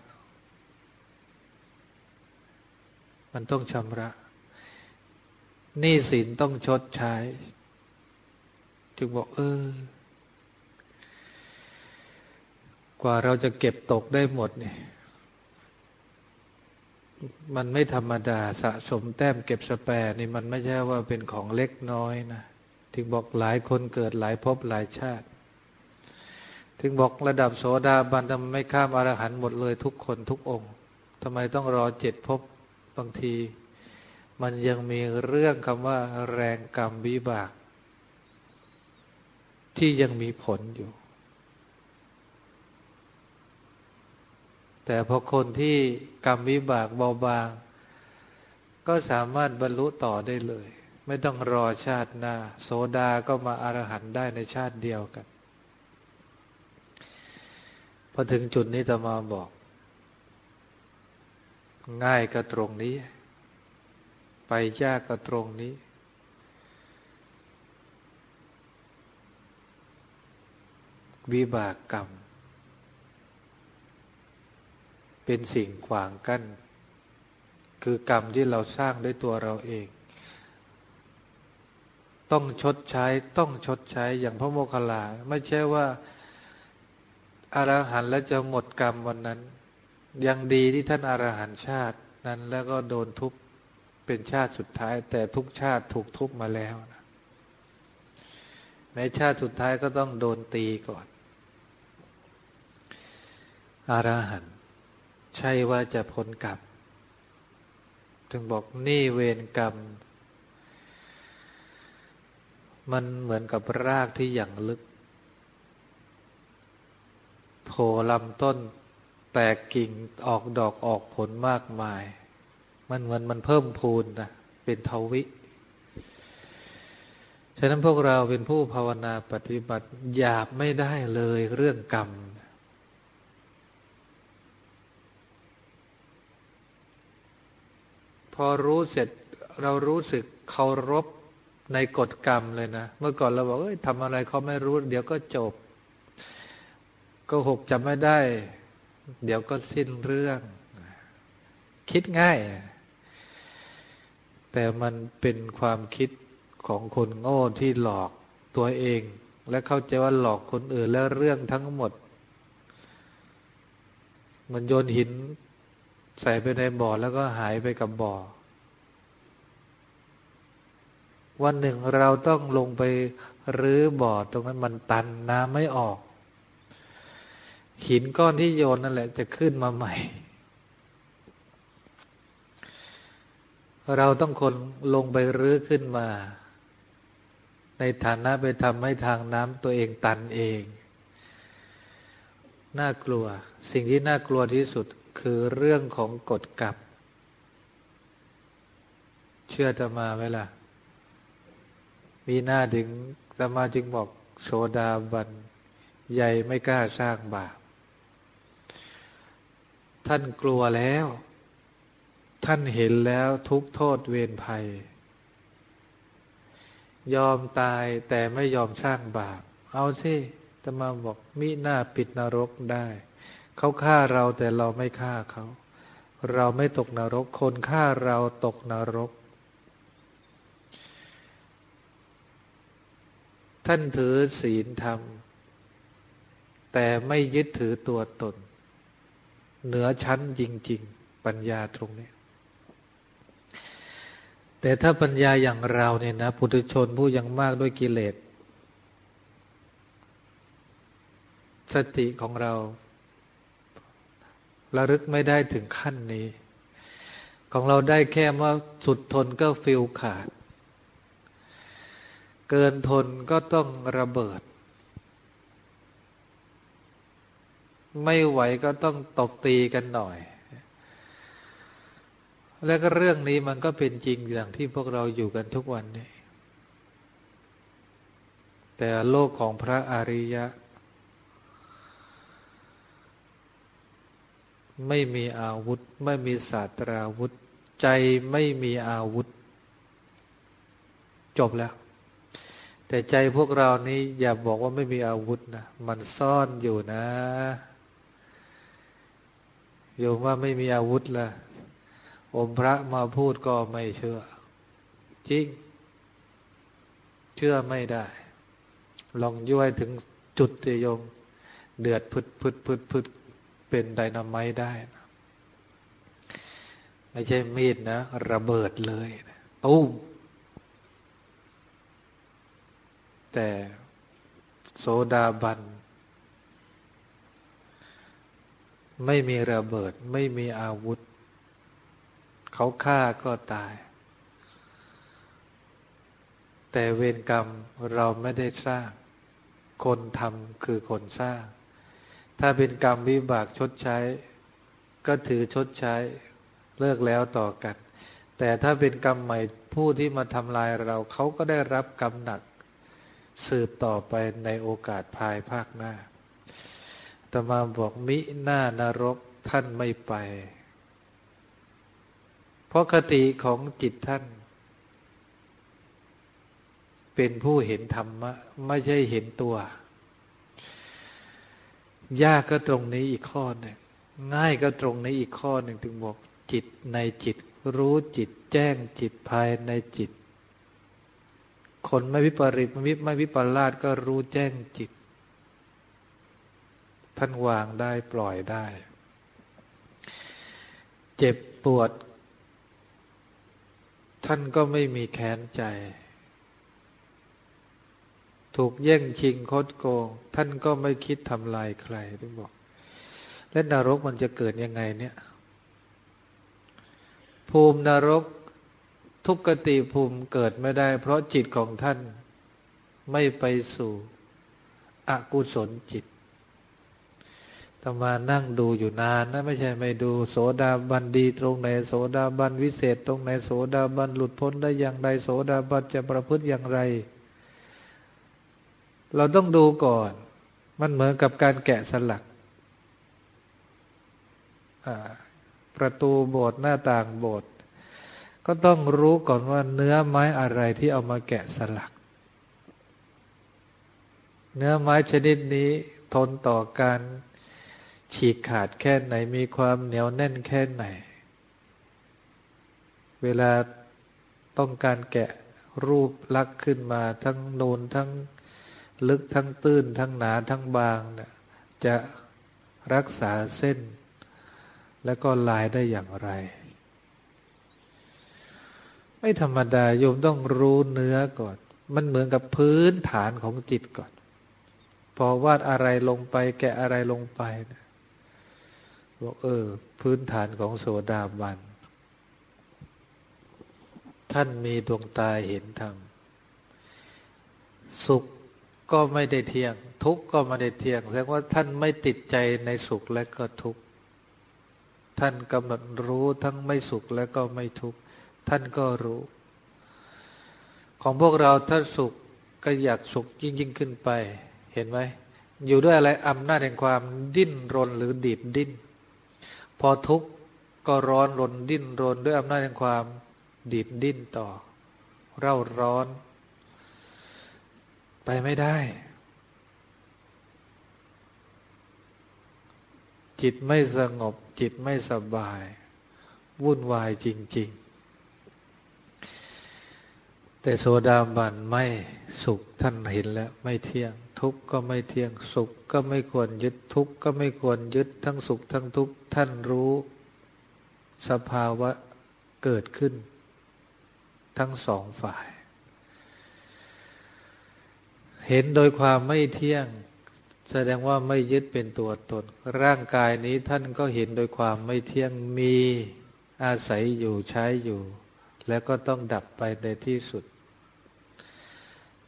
มันต้องชำระหนี้สินต้องชดใช้ จึงบอก เออ กว่าเราจะเก็บตกได้หมดเนี่ยมันไม่ธรรมดาสะสมแต้มเก็บสแปรนี่มันไม่ใช่ว่าเป็นของเล็กน้อยนะถึงบอกหลายคนเกิดหลายภพหลายชาติ ถึงบอกระดับโสดาบันทำไม่ข้ามอรหันต์หมดเลยทุกคนทุกองค์ทำไมต้องรอเจ็ดภพ บางที มันยังมีเรื่องคำว่า แรงกรรมวิบาก ที่ยังมีผลอยู่ แต่พอคนที่กรรมวิบากเบาบาง ก็สามารถบรรลุต่อได้เลย ไม่ต้องรอชาติหน้า โสดาก็มาอารหันได้ในชาติเดียวกันพอถึงจุดนี้ตมาบอก ง่ายก็ตรงนี้ ไปยากก็ตรงนี้ วิบากกรรม เป็นสิ่งขวางกัน้น คือกรรมที่เราสร้างด้วยตัวเราเอง ต้องชดใช้ต้องชดใช้อย่างพระโมคคัลลา ไม่ใช่ว่าอารหันต์แล้วจะหมดกรรมวันนั้น ยังดีที่ท่านอารหันชาตินั้นแล้วก็โดนทุบเป็นชาติสุดท้าย แต่ทุกชาติถูกทุบมาแล้วนะในชาติสุดท้ายก็ต้องโดนตีก่อนอารหันใช่ว่าจะพ้นกรรมถึงบอกนี่เวรกรรม มันเหมือนกับรากที่อย่างลึกโผล่ลำต้น แตกกิ่งออกดอกออกผลมากมาย มันเหมือนมันเพิ่มพูนนะเป็นทวิ ฉะนั้นพวกเราเป็นผู้ภาวนาปฏิบัติหยาบไม่ได้เลยเรื่องกรรม พอรู้เสร็จเรารู้สึกเคารพในกฎกรรมเลยนะ เมื่อก่อนเราบอกเอ้ยทำอะไรเขาไม่รู้ เดี๋ยวก็จบ ก็หกจำไม่ได้ เดี๋ยวก็สิ้นเรื่อง คิดง่าย แต่มันเป็นความคิดของคนโง่ที่หลอกตัวเอง และเข้าใจว่าหลอกคนอื่นและเรื่องทั้งหมด มันโยนหินใส่ไปในบ่อแล้วก็หายไปกับบ่อ วันหนึ่งเราต้องลงไปรื้อบ่อตรงนั้นมันตันน้ำไม่ออก หินก้อนที่โยนนั่นแหละ จะขึ้นมาใหม่ เราต้องคนลงไปรื้อขึ้นมา ในฐานะไปทำให้ทางน้ำตัวเองตันเอง น่ากลัว สิ่งที่น่ากลัวที่สุดคือเรื่องของกฎกับเชื่อจะมาไหมล่ะ มีหน้าถึงสมาจึงบอกโสดาบัน ใหญ่ไม่กล้าสร้างบาป ท่านกลัวแล้ว ท่านเห็นแล้วทุกโทษเวรภัย ยอมตายแต่ไม่ยอมสร้างบาป เอาสิจะมาบอกมิหน้าปิดนรกได้ เขาฆ่าเราแต่เราไม่ฆ่าเขา เราไม่ตกนรก คนฆ่าเราตกนรก ท่านถือศีลธรรม แต่ไม่ยึดถือตัวตน เหนือชั้นจริง ๆ ปัญญาตรงนี้ แต่ถ้าปัญญาอย่างเราเนี่ยนะปุถุชนผู้ยังมากด้วยกิเลสสติของเราระลึกไม่ได้ถึงขั้นนี้ ของเราได้แค่ว่าสุดทนก็ฟิลขาด เกินทนก็ต้องระเบิด ไม่ไหวก็ต้องตบตีกันหน่อย แล้วก็เรื่องนี้มันก็เป็นจริงอย่างที่พวกเราอยู่กันทุกวันนี้ แต่โลกของพระอริยะ ไม่มีอาวุธ ไม่มีศาสตราวุธ ใจไม่มีอาวุธ จบแล้วแต่ใจพวกเรานี้อย่าบอกว่าไม่มีอาวุธนะ มันซ่อนอยู่นะ โยมว่าไม่มีอาวุธละอมพระมาพูดก็ไม่เชื่อ จริง เชื่อไม่ได้ ลองย้วยถึงจุดเตยม เดือดพึดพึดพึดพึดเป็นไดนาไมได้นะไม่ใช่มีดนะระเบิดเลยตุ้มแต่โสดาบัน ไม่มีระเบิด ไม่มีอาวุธ เขาฆ่าก็ตาย แต่เวรกรรมเราไม่ได้สร้าง คนทำคือคนสร้าง ถ้าเป็นกรรมวิบากชดใช้ ก็ถือชดใช้เลิกแล้วต่อกัน แต่ถ้าเป็นกรรมใหม่ผู้ที่มาทำลายเราเขาก็ได้รับกรรมหนัก สืบต่อไปในโอกาสภายภาคหน้า ตมาบอกมิหน้านรกท่านไม่ไป เพราะคติของจิตท่าน เป็นผู้เห็นธรรมะ ไม่ใช่เห็นตัว ยากก็ตรงนี้อีกข้อหนึ่งง่ายก็ตรงนี้อีกข้อหนึ่งถึงบอกจิตในจิต รู้จิตแจ้งจิตภายในจิต คนไม่วิปริตไม่ไม่วิปลาสก็รู้แจ้งจิต ท่านวางได้ปล่อยได้ เจ็บปวด ท่านก็ไม่มีแค้นใจ ถูกแย่งชิงคดโกง ท่านก็ไม่คิดทำลายใครท่านบอก และนรกมันจะเกิดยังไงเนี่ย ภูมินรกทุกขติภูมิเกิดไม่ได้ เพราะจิตของท่านไม่ไปสู่อกุศลจิต ตมานั่งดูอยู่นานนะไม่ใช่ไม่ดู โสดาบันดีตรงไหน โสดาบันวิเศษตรงไหนโสดาบันหลุดพ้นได้อย่างไร โสดาบันจะประพฤติอย่างไร เราต้องดูก่อน มันเหมือนกับการแกะสลักประตูโบสถ์หน้าต่างโบสถ์ก็ต้องรู้ก่อนว่าเนื้อไม้อะไรที่เอามาแกะสลัก เนื้อไม้ชนิดนี้ทนต่อการ ฉีกขาดแค่ไหนมีความเหนียวแน่นแค่ไหน เวลาต้องการแกะรูปลักษ์ขึ้นมาทั้งโนนทั้งลึกทั้งตื้น ทั้งหนาทั้งบางเนี่ยจะรักษาเส้น และก็ลายได้อย่างไร ไม่ธรรมดาโยมต้องรู้เนื้อก่อน มันเหมือนกับพื้นฐานของจิตก่อน พอวาดอะไรลงไปแกะอะไรลงไปนะ บอกเออ พื้นฐานของโสดาบัน ท่านมีดวงตาเห็นธรรม สุขก็ไม่ได้เที่ยง ทุกข์ก็ไม่ได้เที่ยงแสดงว่าท่านไม่ติดใจในสุขและก็ทุกข์ท่านกำหนดรู้ทั้งไม่สุขและก็ไม่ทุกข์ท่านก็รู้ ของพวกเราถ้าสุขก็อยากสุขยิ่งยิ่งขึ้นไป เห็นไหมอยู่ด้วยอะไรอำนาจแห่งความดิ้นรนหรือดีดดิ้น อทุกข์ก็ร้อนรนดิ้นรนด้วยอำนาจแห่งความดีดดิ้นต่อ เร่าร้อน ไปไม่ได้ จิตไม่สงบ จิตไม่สบาย วุ่นวายจริง ๆ แต่โซดาบันไม่สุขท่านเห็นแล้วไม่เที่ยง ทุกข์ก็ไม่เที่ยงสุขก็ไม่ควรยึดทุกข์ก็ไม่ควรยึดทั้งสุขทั้งทุกข์ท่านรู้ สภาวะเกิดขึ้น ทั้งสองฝ่าย เห็นโดยความไม่เที่ยง แสดงว่าไม่ยึดเป็นตัวตน ร่างกายนี้ท่านก็เห็นโดยความไม่เที่ยงมีอาศัยอยู่ใช้อยู่ แล้วก็ต้องดับไปในที่สุด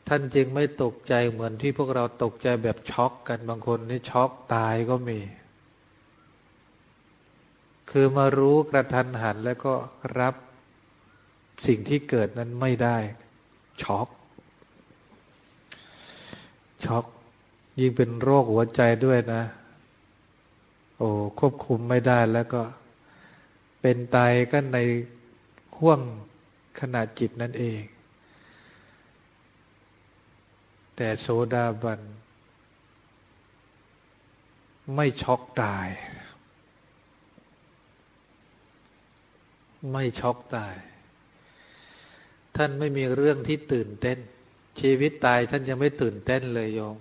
ท่านจึงไม่ตกใจเหมือนที่พวกเราตกใจแบบช็อกกันบางคนนี่ช็อกตายก็มี คือมารู้กระทันหันแล้วก็รับสิ่งที่เกิดนั้นไม่ได้ ช็อกช็อกยิ่งเป็นโรคหัวใจด้วยนะ โอ้ควบคุมไม่ได้แล้วก็ เป็นตายก็ในห่วงขนาดจิตนั่นเอง แต่โซดาบัน ไม่ช็อกตาย ไม่ช็อกตาย ท่านไม่มีเรื่องที่ตื่นเต้น ชีวิตตายท่านยังไม่ตื่นเต้นเลยโยม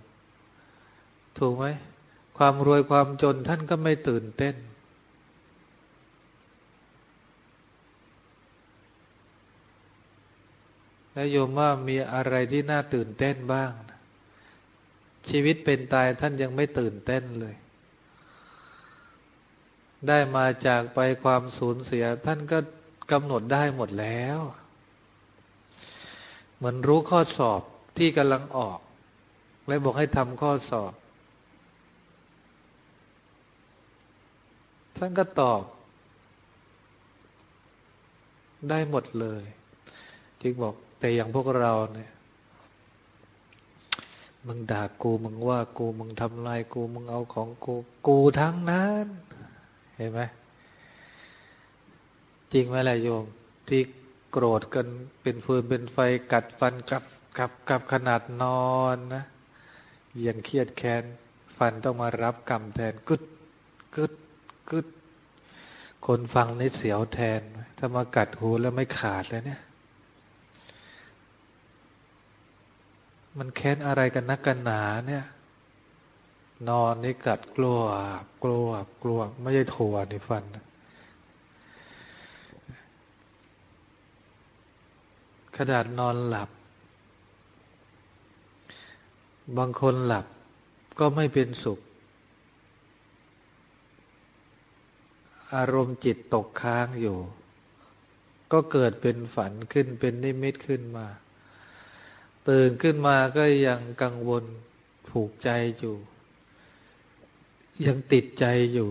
ถูกไหม ความรวยความจนท่านก็ไม่ตื่นเต้นแล้วโยมว่ามีอะไรที่น่าตื่นเต้นบ้าง ชีวิตเป็นตายท่านยังไม่ตื่นเต้นเลย ได้มาจากไปความสูญเสีย ท่านก็กำหนดได้หมดแล้ว เหมือนรู้ข้อสอบที่กำลังออก และบอกให้ทำข้อสอบ ท่านก็ตอบ ได้หมดเลย จึงบอกแต่อย่างพวกเราเนี่ย มึงด่ากูมึงว่ากูมึงทำลายกูมึงเอาของกู กูทั้งนั้น เห็นไหมจริงไหมล่ะโยม ที่โกรธกันเป็นฟืนเป็นไฟกัดฟันกับกับกับขนาดนอนนะยังเครียดแค้นฟันต้องมารับกรรมแทนกึดกึดกึดคนฟังนี่เสียวแทน ถ้ามากัดหูแล้วไม่ขาดเลยเนี่ย มันแค้นอะไรกันนักกันหนาเนี่ย นอนนี่กัดกลัวกลัวกลัวไม่ใช่ถั่วในฟัน ขนาดนอนหลับ บางคนหลับก็ไม่เป็นสุข อารมณ์จิตตกค้างอยู่ ก็เกิดเป็นฝันขึ้นเป็นนิมิตขึ้นมา ตื่นขึ้นมาก็ยังกังวลผูกใจอยู่ ยังติดใจอยู่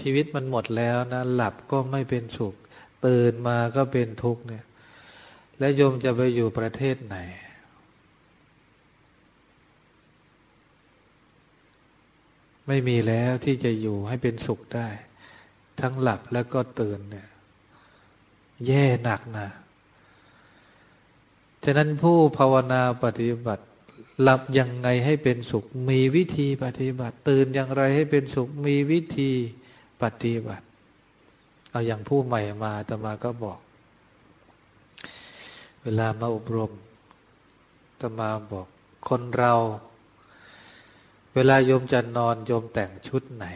ชีวิตมันหมดแล้วนะ หลับก็ไม่เป็นสุข ตื่นมาก็เป็นทุกข์เนี่ย และโยมจะไปอยู่ประเทศไหน ไม่มีแล้วที่จะอยู่ให้เป็นสุขได้ ทั้งหลับแล้วก็ตื่นเนี่ย แย่หนักนะะนั้นผู้ภาวนาปฏิบัติ หลับยังไงให้เป็นสุข มีวิธีปฏิบัติ ตื่นอย่างไรให้เป็นสุข มีวิธีปฏิบัติ เอาอย่างผู้ใหม่มาตมาก็บอก เวลามาอบรมตมาบอกคนเรา เวลาโยมจะนอนโยมแต่งชุดไหน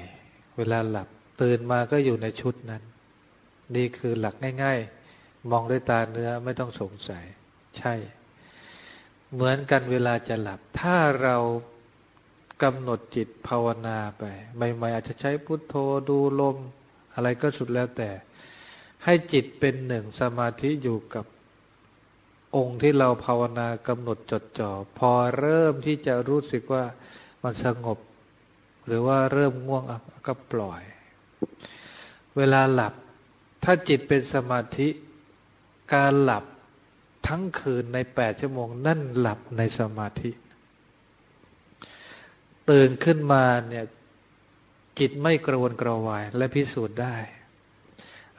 เวลาหลับตื่นมาก็อยู่ในชุดนั้น นี่คือหลักง่าย ๆ มองด้วยตาเนื้อไม่ต้องสงสัย ใช่ เหมือนกันเวลาจะหลับ ถ้าเรากำหนดจิตภาวนาไปใหม่ๆอาจจะใช้พุทโธดูลม อะไรก็สุดแล้วแต่ ให้จิตเป็นหนึ่งสมาธิอยู่กับองค์ที่เราภาวนากำหนดจดจ่อ พอเริ่มที่จะรู้สึกว่ามันสงบ หรือว่าเริ่มง่วงก็ปล่อย เวลาหลับ ถ้าจิตเป็นสมาธิ การหลับ ทั้งคืนในแปดชั่วโมง นั่นหลับในสมาธิ ตื่นขึ้นมาเนี่ยจิตไม่กระวนกระวายและพิสูจน์ได้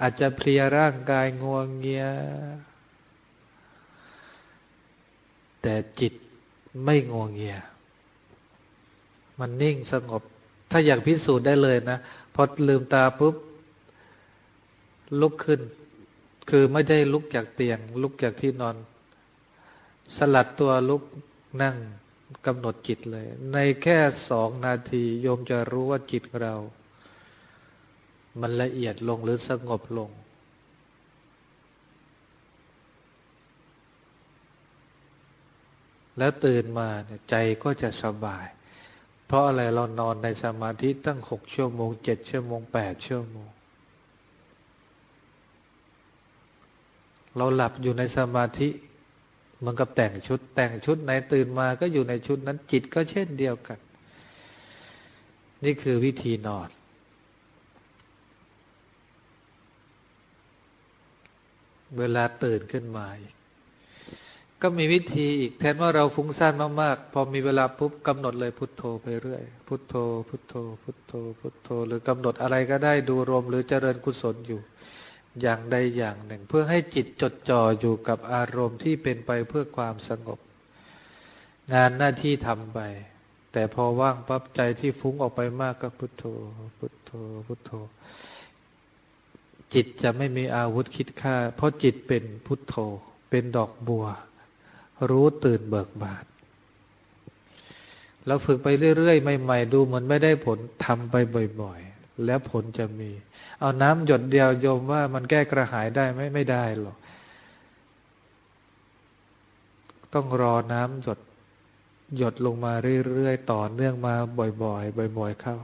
อาจจะเพลียร่างกายงวงเงีย แต่จิตไม่งวงเงีย มันนิ่งสงบ ถ้าอยากพิสูจน์ได้เลยนะ พอลืมตาปุ๊บ ลุกขึ้น คือไม่ได้ลุกจากเตียง ลุกจากที่นอน สลัดตัวลุกนั่งกำหนดจิตเลย ในแค่สองนาทีโยมจะรู้ว่าจิตเรา มันละเอียดลงหรือสงบลง แล้วตื่นมาใจก็จะสบาย เพราะอะไรเรานอนในสมาธิตั้งหกชั่วโมงเจ็ดชั่วโมงแปดชั่วโมง เราหลับอยู่ในสมาธิเหมือนกับแต่งชุด แต่งชุดไหนตื่นมาก็อยู่ในชุดนั้น จิตก็เช่นเดียวกัน นี่คือวิธีนอนเวลาตื่นขึ้นมาก็มีวิธีอีกแทนว่าเราฟุ้งซ่านมากๆ พอมีเวลาปุ๊บกำหนดเลยพุทโธไปเรื่อย พุทโธ พุทโธ พุทโธ พุทโธ หรือกำหนดอะไรก็ได้ดูรวมหรือเจริญกุศลอยู่ อย่างใดอย่างหนึ่ง เพื่อให้จิตจดจ่ออยู่กับอารมณ์ที่เป็นไปเพื่อความสงบ งานหน้าที่ทำไป แต่พอว่างปั๊บใจที่ฟุ้งออกไปมากก็พุทโธพุทโธพุทโธ จิตจะไม่มีอาวุธคิดฆ่า เพราะจิตเป็นพุทโธ เป็นดอกบัว รู้ตื่นเบิกบานเราฝึกไปเรื่อยๆใหม่ ๆ ดูเหมือนไม่ได้ผลทำไปบ่อย ๆ แล้วผลจะมี เอาน้ำหยดเดียวโยมว่ามันแก้กระหายได้ไหมไม่ได้หรอก ต้องรอน้ำหยดหยดลงมาเรื่อยๆต่อเนื่องมาบ่อยๆบ่อย ๆ เข้า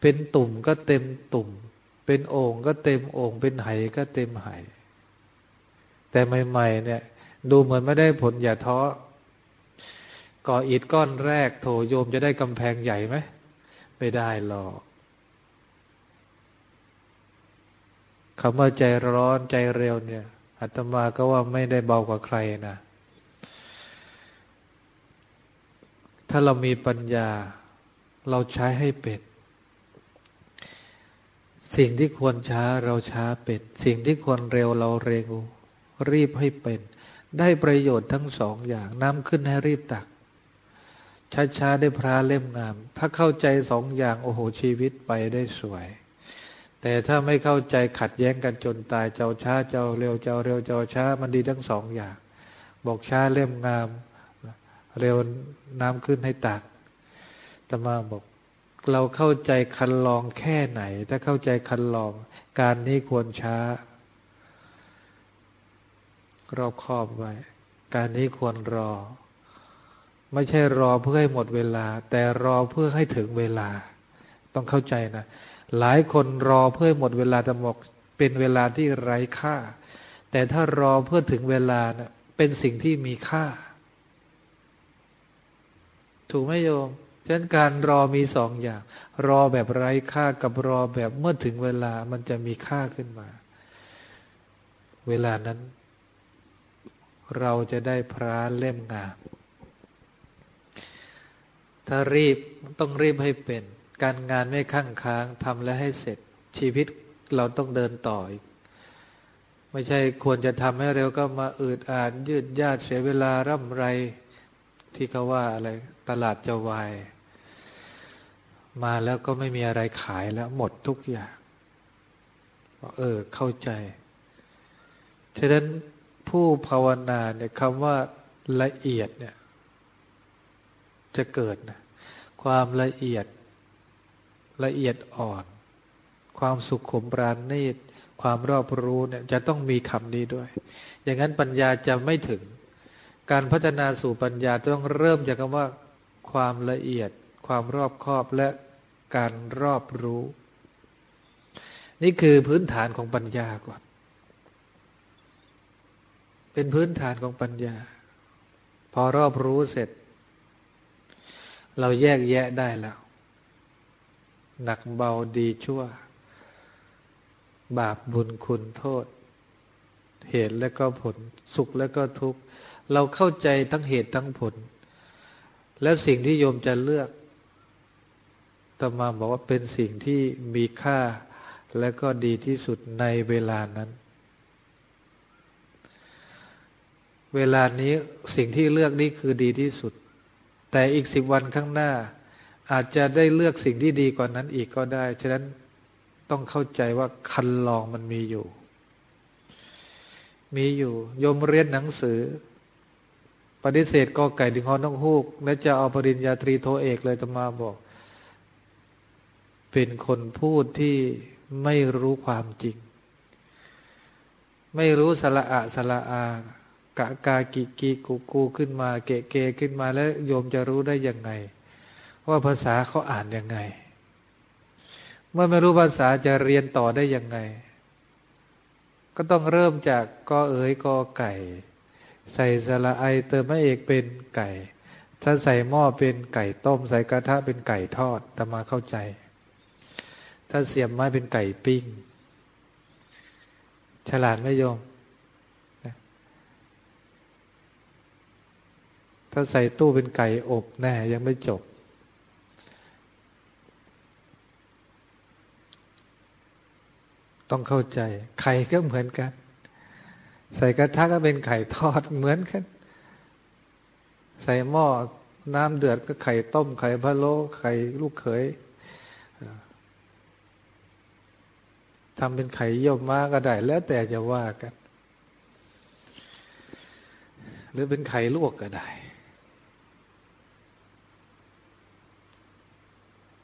เป็นตุ่มก็เต็มตุ่ม เป็นโอ่งก็เต็มโอ่งเป็นไหก็เต็มไหแต่ใหม่ๆเนี่ย ดูเหมือนไม่ได้ผลอย่าท้อก่ออิฐก้อนแรกโถโยมจะได้กำแพงใหญ่ไหม ไม่ได้หรอกคำว่าใจร้อนใจเร็วเนี่ยอาตมาก็ว่าไม่ได้เบากว่าใครนะ ถ้าเรามีปัญญา เราใช้ให้เป็ด สิ่งที่ควรช้าเราช้าเป็ด สิ่งที่ควรเร็วเราเร็วรีบให้เป็น ได้ประโยชน์ทั้งสองอย่าง น้ำขึ้นให้รีบตัก ช้าๆได้พระเล่มงาม ถ้าเข้าใจสองอย่างโอ้โหชีวิตไปได้สวย แต่ถ้าไม่เข้าใจขัดแย้งกันจนตายเจ้าช้าเจ้าเร็วเจ้าเร็วเจ้าช้ามันดีทั้งสองอย่าง บอกช้าเล่มงาม เร็วน้ำขึ้นให้ตักตมาบอกเราเข้าใจคันลองแค่ไหน ถ้าเข้าใจคันลอง การนี้ควรช้า รอบครอบไว้ การนี้ควรรอ ไม่ใช่รอเพื่อให้หมดเวลา แต่รอเพื่อให้ถึงเวลา ต้องเข้าใจนะ หลายคนรอเพื่อหมดเวลาแต่บอกเป็นเวลาที่ไร้ค่า แต่ถ้ารอเพื่อถึงเวลาเนะ่ยเป็นสิ่งที่มีค่า ถูกไหมโยมฉะนั้นการรอมีสองอย่าง รอแบบไร้ค่ากับรอแบบเมื่อถึงเวลามันจะมีค่าขึ้นมา เวลานั้น เราจะได้พระเล่มงาม ถ้ารีบต้องรีบให้เป็น การงานไม่ข้างค้างทำแล้วให้เสร็จ ชีวิตเราต้องเดินต่ออีก ไม่ใช่ควรจะทำให้เร็วก็มาอืดอ่าน ยืดยาดเสียเวลาร่ำไร ที่เขาว่าอะไรตลาดจะวาย มาแล้วก็ไม่มีอะไรขายแล้วหมดทุกอย่างเออเข้าใจฉะนั้นผู้ภาวนาเนี่ยคำว่าละเอียดเนี่ย จะเกิดนะความละเอียดละเอียดอ่อน ความสุขขมปราณีตความรอบรู้เนี่ยจะต้องมีคำนี้ด้วย อย่างนั้นปัญญาจะไม่ถึง การพัฒนาสู่ปัญญาต้องเริ่มจากคำว่า ความละเอียด ความรอบคอบและการรอบรู้ นี่คือพื้นฐานของปัญญาก่อน เป็นพื้นฐานของปัญญา พอรอบรู้เสร็จ เราแยกแยะได้แล้ว หนักเบาดีชั่ว บาปบุญคุณโทษ เหตุและก็ผลสุขและก็ทุกข์ เราเข้าใจทั้งเหตุทั้งผล แล้วสิ่งที่โยมจะเลือกตมาบอกว่าเป็นสิ่งที่มีค่า และก็ดีที่สุดในเวลานั้น เวลานี้สิ่งที่เลือกนี่คือดีที่สุด แต่อีกสิบวันข้างหน้า อาจจะได้เลือกสิ่งที่ดีกว่านั้นอีกก็ได้ ฉะนั้นต้องเข้าใจว่าคันลองมันมีอยู่ มีอยู่โยมเรียนหนังสือ ปฏิเสธกอไก่ถึงฮอน้องฮูก และจะเอาปริญญาตรีโทเอกเลยตมาบอก เป็นคนพูดที่ไม่รู้ความจริง ไม่รู้สละอะสละอา กะกากิกีกูกูขึ้นมา เกเกขึ้นมาแล้วโยมจะรู้ได้ยังไง ว่าภาษาเขาอ่านยังไง เมื่อไม่รู้ภาษาจะเรียนต่อได้ยังไง ก็ต้องเริ่มจากกอเอ๋ยกอไก่ ใส่สระไอเติมแม่เอกเป็นไก่ ถ้าใส่หม้อเป็นไก่ต้ม ใส่กระทะเป็นไก่ทอดแต่มาเข้าใจ ถ้าเสียบไม้เป็นไก่ปิ้ง ฉลาดไหมโยม ถ้าใส่ตู้เป็นไก่อบแน่ยังไม่จบ ต้องเข้าใจ ไข่ก็เหมือนกัน ใส่กระทะก็เป็นไข่ทอดเหมือนกัน ใส่หม้อน้ำเดือดก็ไข่ต้ม ไข่พะโล้ไข่ลูกเขยทำเป็นไข่ย่มมาก็ได้ แล้วแต่จะว่ากัน หรือเป็นไข่ลวกก็ได้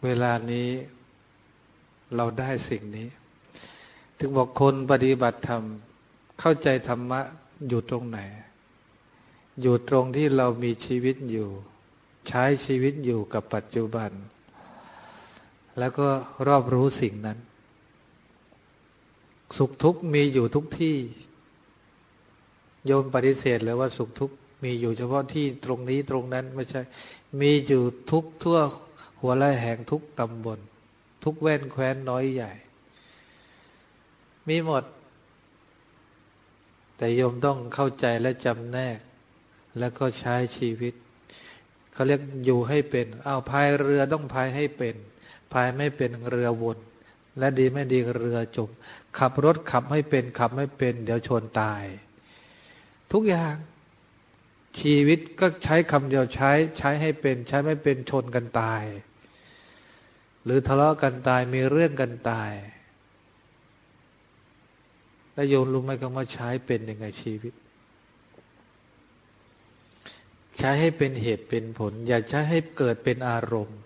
เวลานี้เราได้สิ่งนี้ ถึงบอกคนปฏิบัติธรรม เข้าใจธรรมะอยู่ตรงไหน อยู่ตรงที่เรามีชีวิตอยู่ ใช้ชีวิตอยู่กับปัจจุบัน แล้วก็รอบรู้สิ่งนั้น สุขทุกข์มีอยู่ทุกที่ โยมปฏิเสธเลยว่าสุขทุกข์มีอยู่เฉพาะที่ตรงนี้ตรงนั้นไม่ใช่ มีอยู่ทุกทั่ว หัวไร่แห่งทุกตำบล ทุกแว่นแคว้นน้อยใหญ่ มีหมด แต่โยมต้องเข้าใจและจำแนก แล้วก็ใช้ชีวิต เขาเรียกอยู่ให้เป็นเอาพายเรือต้องพายให้เป็นพายไม่เป็นเรือวน และดีไม่ดีเรือจมขับรถขับไม่เป็นขับไม่เป็น เดี๋ยวชนตาย ทุกอย่างชีวิตก็ใช้คำเดียวใช้ใช้ให้เป็น ใช้ไม่เป็นชนกันตาย หรือทะเลาะกันตายมีเรื่องกันตายแล้วโยนรู้ไหมคำว่าใช้เป็นยังไงชีวิต ใช้ให้เป็นเหตุเป็นผล อย่าใช้ให้เกิดเป็นอารมณ์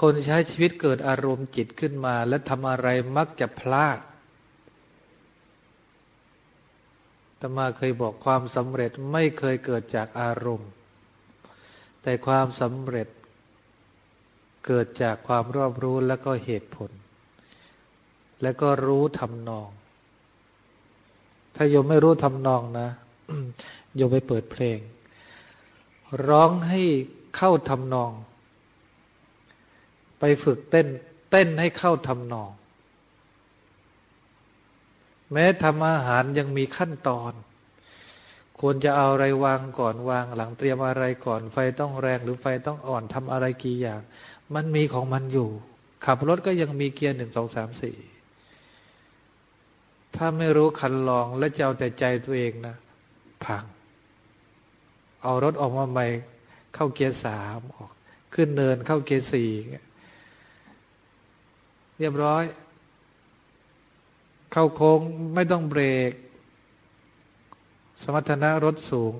คนใช้ชีวิตเกิดอารมณ์จิตขึ้นมา และทำอะไรมักจะพลาดตมาเคยบอกความสำเร็จไม่เคยเกิดจากอารมณ์ แต่ความสำเร็จ เกิดจากความรอบรู้และก็เหตุผล และก็รู้ทำนอง ถ้าโยมไม่รู้ทำนองนะโยมไปเปิดเพลง ร้องให้เข้าทำนอง ไปฝึกเต้น เต้นให้เข้าทำนอง แม้ทำอาหารยังมีขั้นตอนควรจะเอาอะไรวางก่อนวางหลังเตรียมอะไรก่อนไฟต้องแรงหรือไฟต้องอ่อนทำอะไรกี่อย่าง มันมีของมันอยู่ ขับรถก็ยังมีเกียร์หนึ่งสองสามสี่ถ้าไม่รู้คันลองและจะเอาแต่ใจตัวเองนะ พัง เอารถออกมาใหม่ เข้าเกียร์สามออก ขึ้นเนินเข้าเกียร์สี่เรียบร้อย เข้าโค้งไม่ต้องเบรก สมรรถนะรถสูง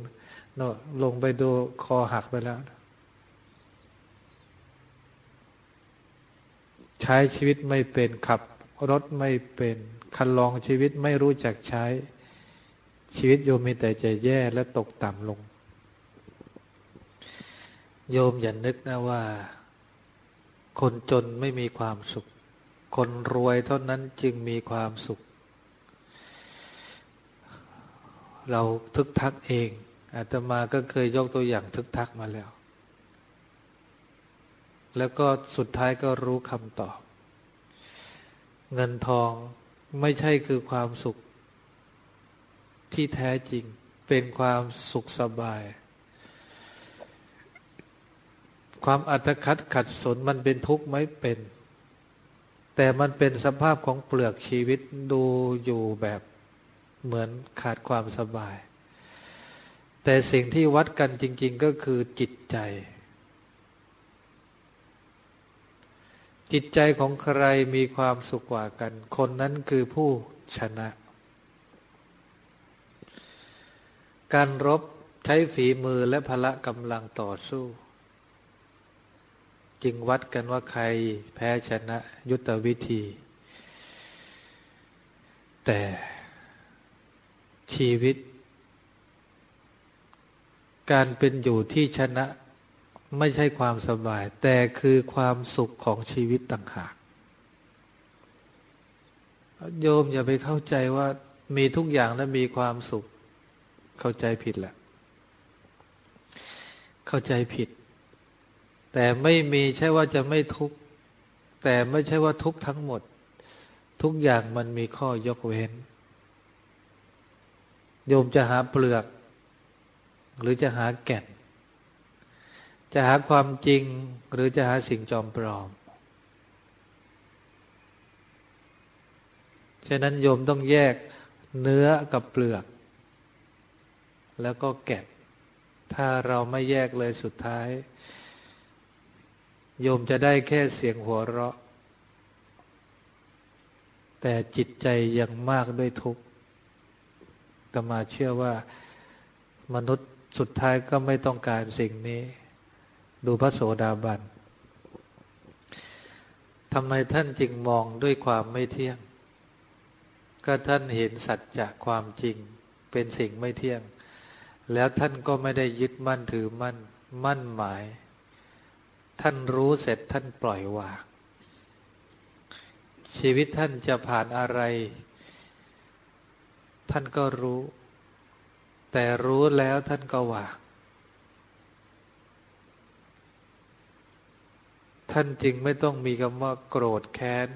เนอะลงไปดูคอหักไปแล้ว ใช้ชีวิตไม่เป็นขับรถไม่เป็น คันลองชีวิตไม่รู้จักใช้ ชีวิตโยมมีแต่จะแย่และตกต่ำลง โยมอย่านึกนะว่า คนจนไม่มีความสุข คนรวยเท่านั้นจึงมีความสุข เราทึกทักเองอาตมาก็เคยยกตัวอย่างทึกทักมาแล้ว แล้วก็สุดท้ายก็รู้คำตอบ เงินทองไม่ใช่คือความสุขที่แท้จริงเป็นความสุขสบาย ความอัตคัดขัดสนมันเป็นทุกข์ไหมเป็น แต่มันเป็นสภาพของเปลือกชีวิตดูอยู่แบบเหมือนขาดความสบาย แต่สิ่งที่วัดกันจริง ๆก็คือจิตใจ จิตใจของใครมีความสุขกว่ากัน คนนั้นคือผู้ชนะ การรบใช้ฝีมือและพละกำลังต่อสู้ จึงวัดกันว่าใครแพ้ชนะยุทธวิธี แต่ชีวิต การเป็นอยู่ที่ชนะ ไม่ใช่ความสบาย แต่คือความสุขของชีวิตต่างหากโยมอย่าไปเข้าใจว่ามีทุกอย่างและมีความสุข เข้าใจผิดแหละ เข้าใจผิด แต่ไม่มีใช่ว่าจะไม่ทุกข์แต่ไม่ใช่ว่าทุกข์ทั้งหมด ทุกอย่างมันมีข้อยกเว้น โยมจะหาเปลือก หรือจะหาแก่น จะหาความจริงหรือจะหาสิ่งจอมปลอม ฉะนั้นโยมต้องแยกเนื้อกับเปลือก แล้วก็แก่นถ้าเราไม่แยกเลยสุดท้าย โยมจะได้แค่เสียงหัวเราะ แต่จิตใจยังมากด้วยทุกข์ตมาเชื่อว่ามนุษย์สุดท้ายก็ไม่ต้องการสิ่งนี้ ดูพระโสดาบันทำไมท่านจึงมองด้วยความไม่เที่ยง ก็ท่านเห็นสัจจะความจริงเป็นสิ่งไม่เที่ยง แล้วท่านก็ไม่ได้ยึดมั่นถือมั่น มั่นหมาย ท่านรู้เสร็จท่านปล่อยวาง ชีวิตท่านจะผ่านอะไร ท่านก็รู้ แต่รู้แล้วท่านก็วาง ท่านจึงไม่ต้องมีคำว่าโกรธแค้น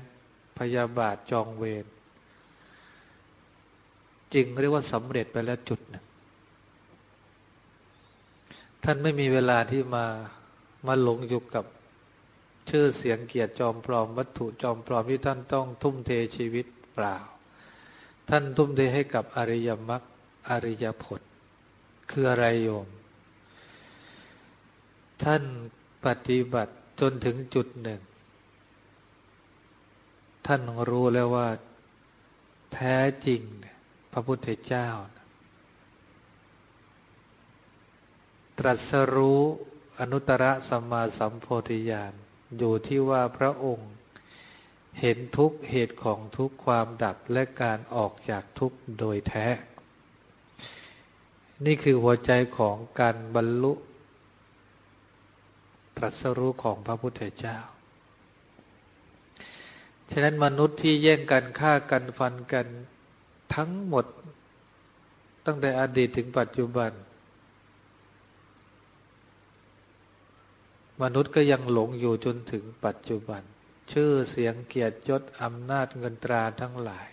พยาบาทจองเวรจึงเรียกว่าสำเร็จไปแล้วจุดหนึ่งท่านไม่มีเวลาที่มามาหลงอยู่กับชื่อเสียงเกียรติจอมปลอม วัตถุจอมปลอมที่ท่านต้องทุ่มเทชีวิตเปล่า ท่านทุ่มเทให้กับอริยมรรคอริยผล คืออะไรโยม ท่านปฏิบัติ จนถึงจุดหนึ่ง ท่านรู้แล้วว่า แท้จริง พระพุทธเจ้า ตรัสรู้อนุตตรสัมมาสัมโพธิญาณอยู่ที่ว่าพระองค์เห็นทุกเหตุของทุกความดับและการออกจากทุกโดยแท้ นี่คือหัวใจของการบรรลุ รัสรู้ของพระพุทธเจ้า ฉะนั้นมนุษย์ที่แย่งกันฆ่ากันฟันกันทั้งหมด ตั้งแต่อดีตถึงปัจจุบัน มนุษย์ก็ยังหลงอยู่จนถึงปัจจุบัน ชื่อเสียงเกียรติยศอำนาจเงินตราทั้งหลาย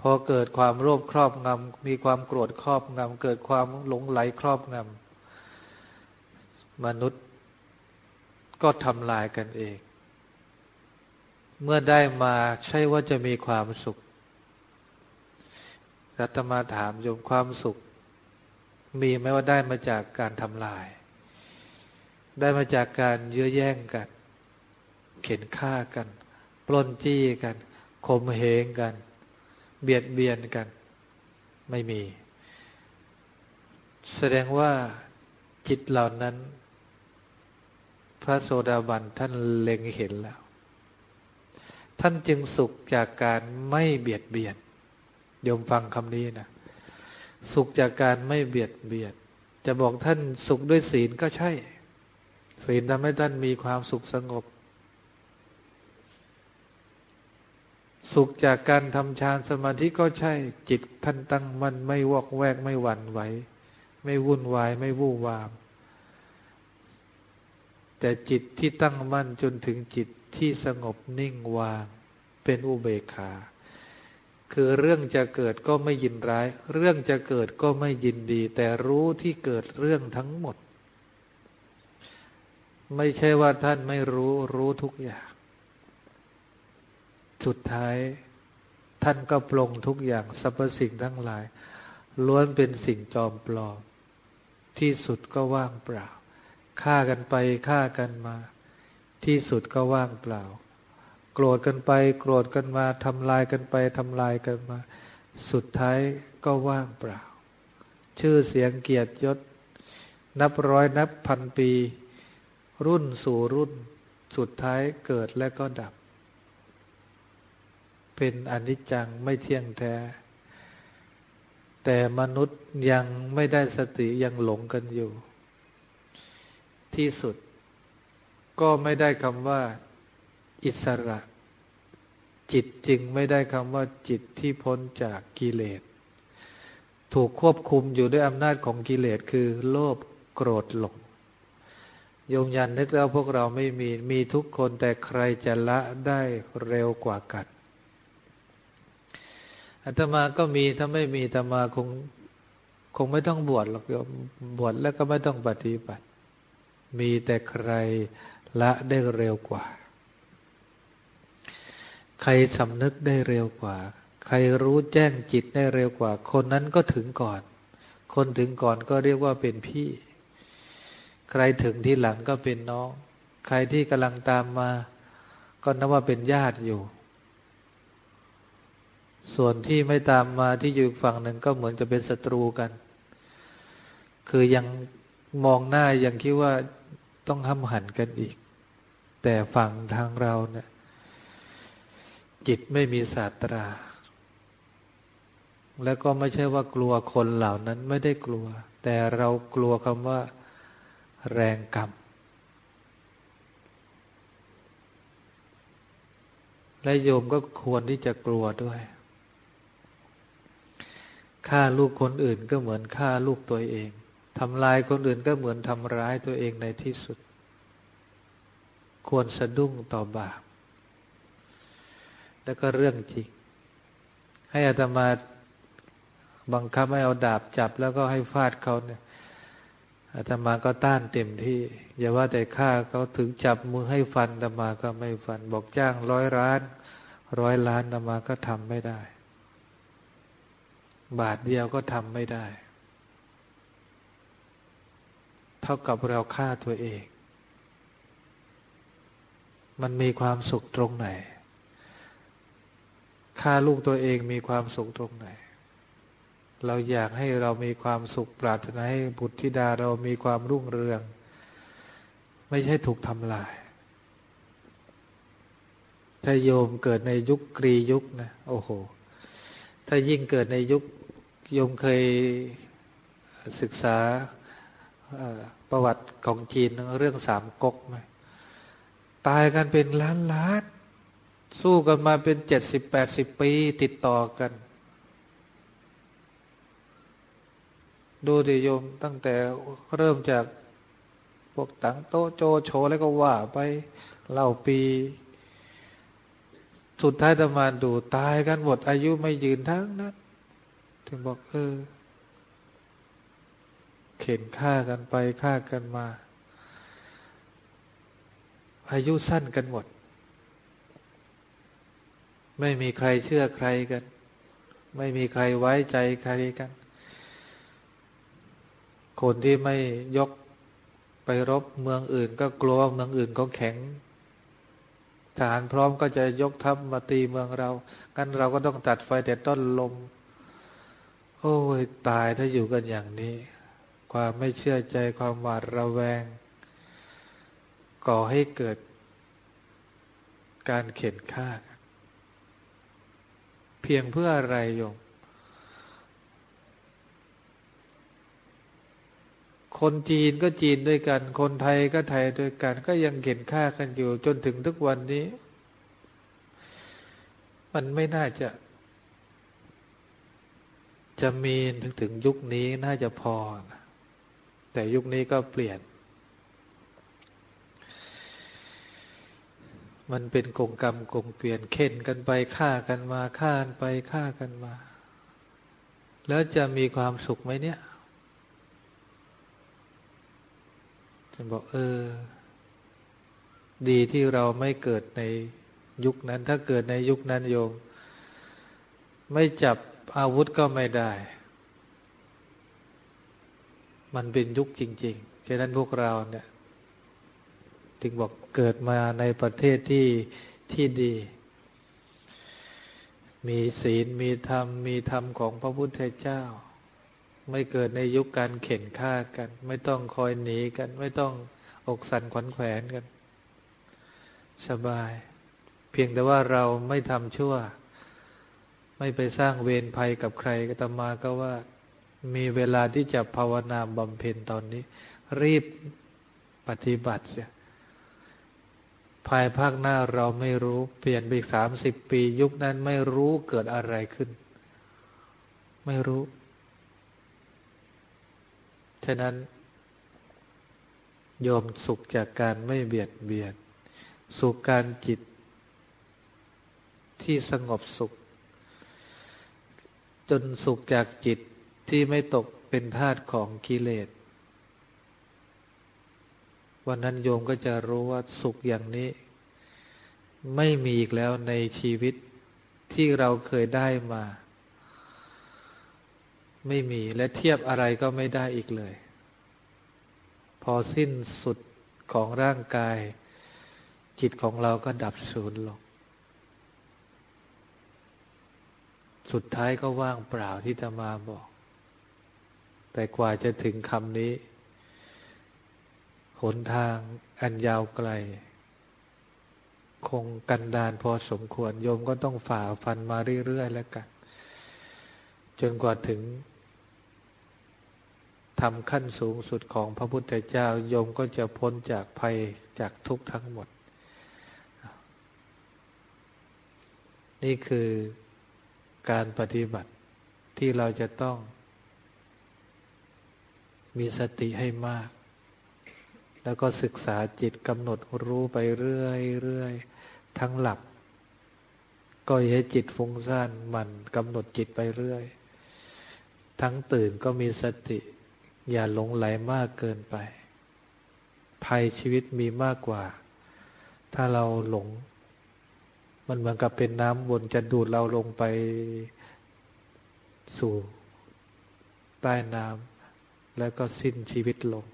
พอเกิดความโลภครอบงำมีความโกรธครอบงำเกิดความหลงไหลครอบงำมนุษย์ ก็ทำลายกันเอง เมื่อได้มาใช่ว่าจะมีความสุขรัตมาถามโยมความสุข มีไหมว่าได้มาจากการทำลาย ได้มาจากการเยื้อแย่งกัน เข็นฆ่ากัน ปล้นจี้กันข่มเหงกัน เบียดเบียนกัน ไม่มี แสดงว่าจิตเหล่านั้น พระโสดาบันท่านเล็งเห็นแล้ว ท่านจึงสุขจากการไม่เบียดเบียนโยมฟังคำนี้นะสุขจากการไม่เบียดเบียนจะบอกท่านสุขด้วยศีลก็ใช่ ศีลทำให้ท่านมีความสุขสงบ สุขจากการทำฌานสมาธิก็ใช่ จิตท่านตั้งมันไม่วอกแวกไม่หวั่นไหว ไม่วุ่นวายไม่วู่วาม แต่จิตที่ตั้งมั่นจนถึงจิตที่สงบนิ่งวาง เป็นอุเบกขา คือเรื่องจะเกิดก็ไม่ยินร้าย เรื่องจะเกิดก็ไม่ยินดี แต่รู้ที่เกิดเรื่องทั้งหมด ไม่ใช่ว่าท่านไม่รู้รู้ทุกอย่าง สุดท้ายท่านก็ปลงทุกอย่างสรรพสิ่งทั้งหลาย ล้วนเป็นสิ่งจอมปลอม ที่สุดก็ว่างเปล่า ฆ่ากันไปฆ่ากันมา ที่สุดก็ว่างเปล่า โกรธกันไป โกรธกันมาทำลายกันไปทำลายกันมา สุดท้ายก็ว่างเปล่า ชื่อเสียงเกียรติยศ นับร้อยนับพันปี รุ่นสู่รุ่น สุดท้ายเกิดและก็ดับ เป็นอนิจจังไม่เที่ยงแท้ แต่มนุษย์ยังไม่ได้สติยังหลงกันอยู่ ที่สุด ก็ไม่ได้คำว่า อิสระ จิตจริงไม่ได้คำว่าจิตที่พ้นจากกิเลส ถูกควบคุมอยู่ด้วยอำนาจของกิเลสคือโลภโกรธหลงโยมยันนึกแล้วพวกเราไม่มีมีทุกคนแต่ใครจะละได้เร็วกว่ากันอาตมาก็มีถ้าไม่มีอาตมาคงคงไม่ต้องบวชหรอกโยมบวชแล้วก็ไม่ต้องปฏิบัติ มีแต่ใครละได้เร็วกว่า ใครสำนึกได้เร็วกว่า ใครรู้แจ้งจิตได้เร็วกว่า คนนั้นก็ถึงก่อน คนถึงก่อนก็เรียกว่าเป็นพี่ ใครถึงที่หลังก็เป็นน้อง ใครที่กำลังตามมา ก็นับว่าเป็นญาติอยู่ ส่วนที่ไม่ตามมาที่อยู่ฝั่งหนึ่งก็เหมือนจะเป็นศัตรูกัน คือยังมองหน้ายังคิดว่า ต้องห้ำหันกันอีก แต่ฝั่งทางเราเนี่ยจิตไม่มีศาสตรา แล้วก็ไม่ใช่ว่ากลัวคนเหล่านั้นไม่ได้กลัว แต่เรากลัวคำว่า แรงกรรม และโยมก็ควรที่จะกลัวด้วยฆ่าลูกคนอื่นก็เหมือนฆ่าลูกตัวเอง ทำลายคนอื่นก็เหมือนทำร้ายตัวเองในที่สุด ควรสะดุ้งต่อบาป แล้วก็เรื่องจริง ให้อาตมาบังคับให้เอาดาบจับแล้วก็ให้ฟาดเขาเนี่ยอาตมาก็ต้านเต็มที่ อย่าว่าแต่ฆ่าเขาถึงจับมือให้ฟันอาตมาก็ไม่ฟัน บอกจ้างร้อยล้าน ร้อยล้านอาตมาก็ทำไม่ได้ บาทเดียวก็ทำไม่ได้ ท่ากับเราฆ่าตัวเอง มันมีความสุขตรงไหนฆ่าลูกตัวเองมีความสุขตรงไหน เราอยากให้เรามีความสุขปรารถนาให้บุตรธิดาเรามีความรุ่งเรือง ไม่ใช่ถูกทำลาย ถ้าโยมเกิดในยุคกรียุคนะโอ้โห ถ้ายิ่งเกิดในยุคโยมเคยศึกษา ประวัติของจีนเรื่องสามก๊กไหมตายกันเป็นล้านล้านสู้กันมาเป็นเจ็ดสิบแปดสิบปีติดต่อกัน ดูดิโยมตั้งแต่เริ่มจากพวกตังโตโจโฉแล้วก็ว่าไปเล่าปี สุดท้ายตะมาดูตายกันหมดอายุไม่ยืนทั้งนั้นถึงบอกเออ เข็นฆ่ากันไปฆ่ากันมา อายุสั้นกันหมด ไม่มีใครเชื่อใครกัน ไม่มีใครไว้ใจใครกัน คนที่ไม่ยกไปรบเมืองอื่น ก็กลัวเมืองอื่นก็แข็งทหารพร้อมก็จะยกทัพมาตีเมืองเรากันเราก็ต้องตัดไฟแต่ต้นลม โอ้ย ตายถ้าอยู่กันอย่างนี้ ความไม่เชื่อใจความหวาดระแวง ก่อให้เกิดการเข็นฆ่า เพียงเพื่ออะไรโยมคนจีนก็จีนด้วยกัน คนไทยก็ไทยด้วยกัน ก็ยังเข็นฆ่ากันอยู่ จนถึงทุกวันนี้ มันไม่น่าจะ จะมีถึงถึงยุคนี้น่าจะพอนะ แต่ยุคนี้ก็เปลี่ยน มันเป็นกงกรรมกงเกวียนเข็นกันไปฆ่ากันมาฆ่ากันไปฆ่ากันมา แล้วจะมีความสุขไหมเนี่ยจะบอกเออ ดีที่เราไม่เกิดในยุคนั้น ถ้าเกิดในยุคนั้นโยม ไม่จับอาวุธก็ไม่ได้ มันเป็นยุคจริงๆฉะนั้นพวกเราเนี่ย ถึงบอกเกิดมาในประเทศที่ที่ดี มีศีลมีธรรม มีธรรมของพระพุทธเจ้า ไม่เกิดในยุคการเข็นฆ่ากัน ไม่ต้องคอยหนีกัน ไม่ต้องอกสันขวัญแขวนกัน สบาย เพียงแต่ว่าเราไม่ทำชั่ว ไม่ไปสร้างเวรภัยกับใครก็ตมาก็ว่า มีเวลาที่จะภาวนาบำเพ็ญตอนนี้ รีบปฏิบัติเสียภายภาคหน้าเราไม่รู้เปลี่ยนไปอีกสามสิบปี ยุคนั้นไม่รู้เกิดอะไรขึ้น ไม่รู้ ฉะนั้นยอมสุขจากการไม่เบียดเบียน สุขการจิต ที่สงบสุข จนสุขจากจิต ที่ไม่ตกเป็นทาสของกิเลส วันนั้นโยมก็จะรู้ว่าสุขอย่างนี้ ไม่มีอีกแล้วในชีวิตที่เราเคยได้มา ไม่มีและเทียบอะไรก็ไม่ได้อีกเลย พอสิ้นสุดของร่างกาย จิตของเราก็ดับสูญลง สุดท้ายก็ว่างเปล่าที่จะมาบอก แต่กว่าจะถึงคำนี้ หนทางอันยาวไกล คงกันดานพอสมควร โยมก็ต้องฝ่าฟันมาเรื่อยๆแล้วกัน จนกว่าถึงทำขั้นสูงสุดของพระพุทธเจ้า โยมก็จะพ้นจากภัยจากทุกข์ทั้งหมด นี่คือการปฏิบัติที่เราจะต้อง มีสติให้มาก แล้วก็ศึกษาจิตกำหนดรู้ไปเรื่อยๆทั้งหลับ ก็ให้จิตฟุ้งซ่านมันกำหนดจิตไปเรื่อย ทั้งตื่นก็มีสติ อย่าหลงไหลมากเกินไป ภัยชีวิตมีมากกว่า ถ้าเราหลง มันเหมือนกับเป็นน้ำวนจะดูดเราลงไปสู่ใต้น้ำ แล้วก็สิ้นชีวิตลง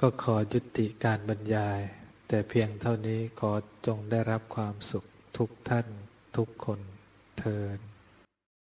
ก็ขอยุติการบรรยาย แต่เพียงเท่านี้ขอจงได้รับความสุขทุกท่านทุกคนเทิน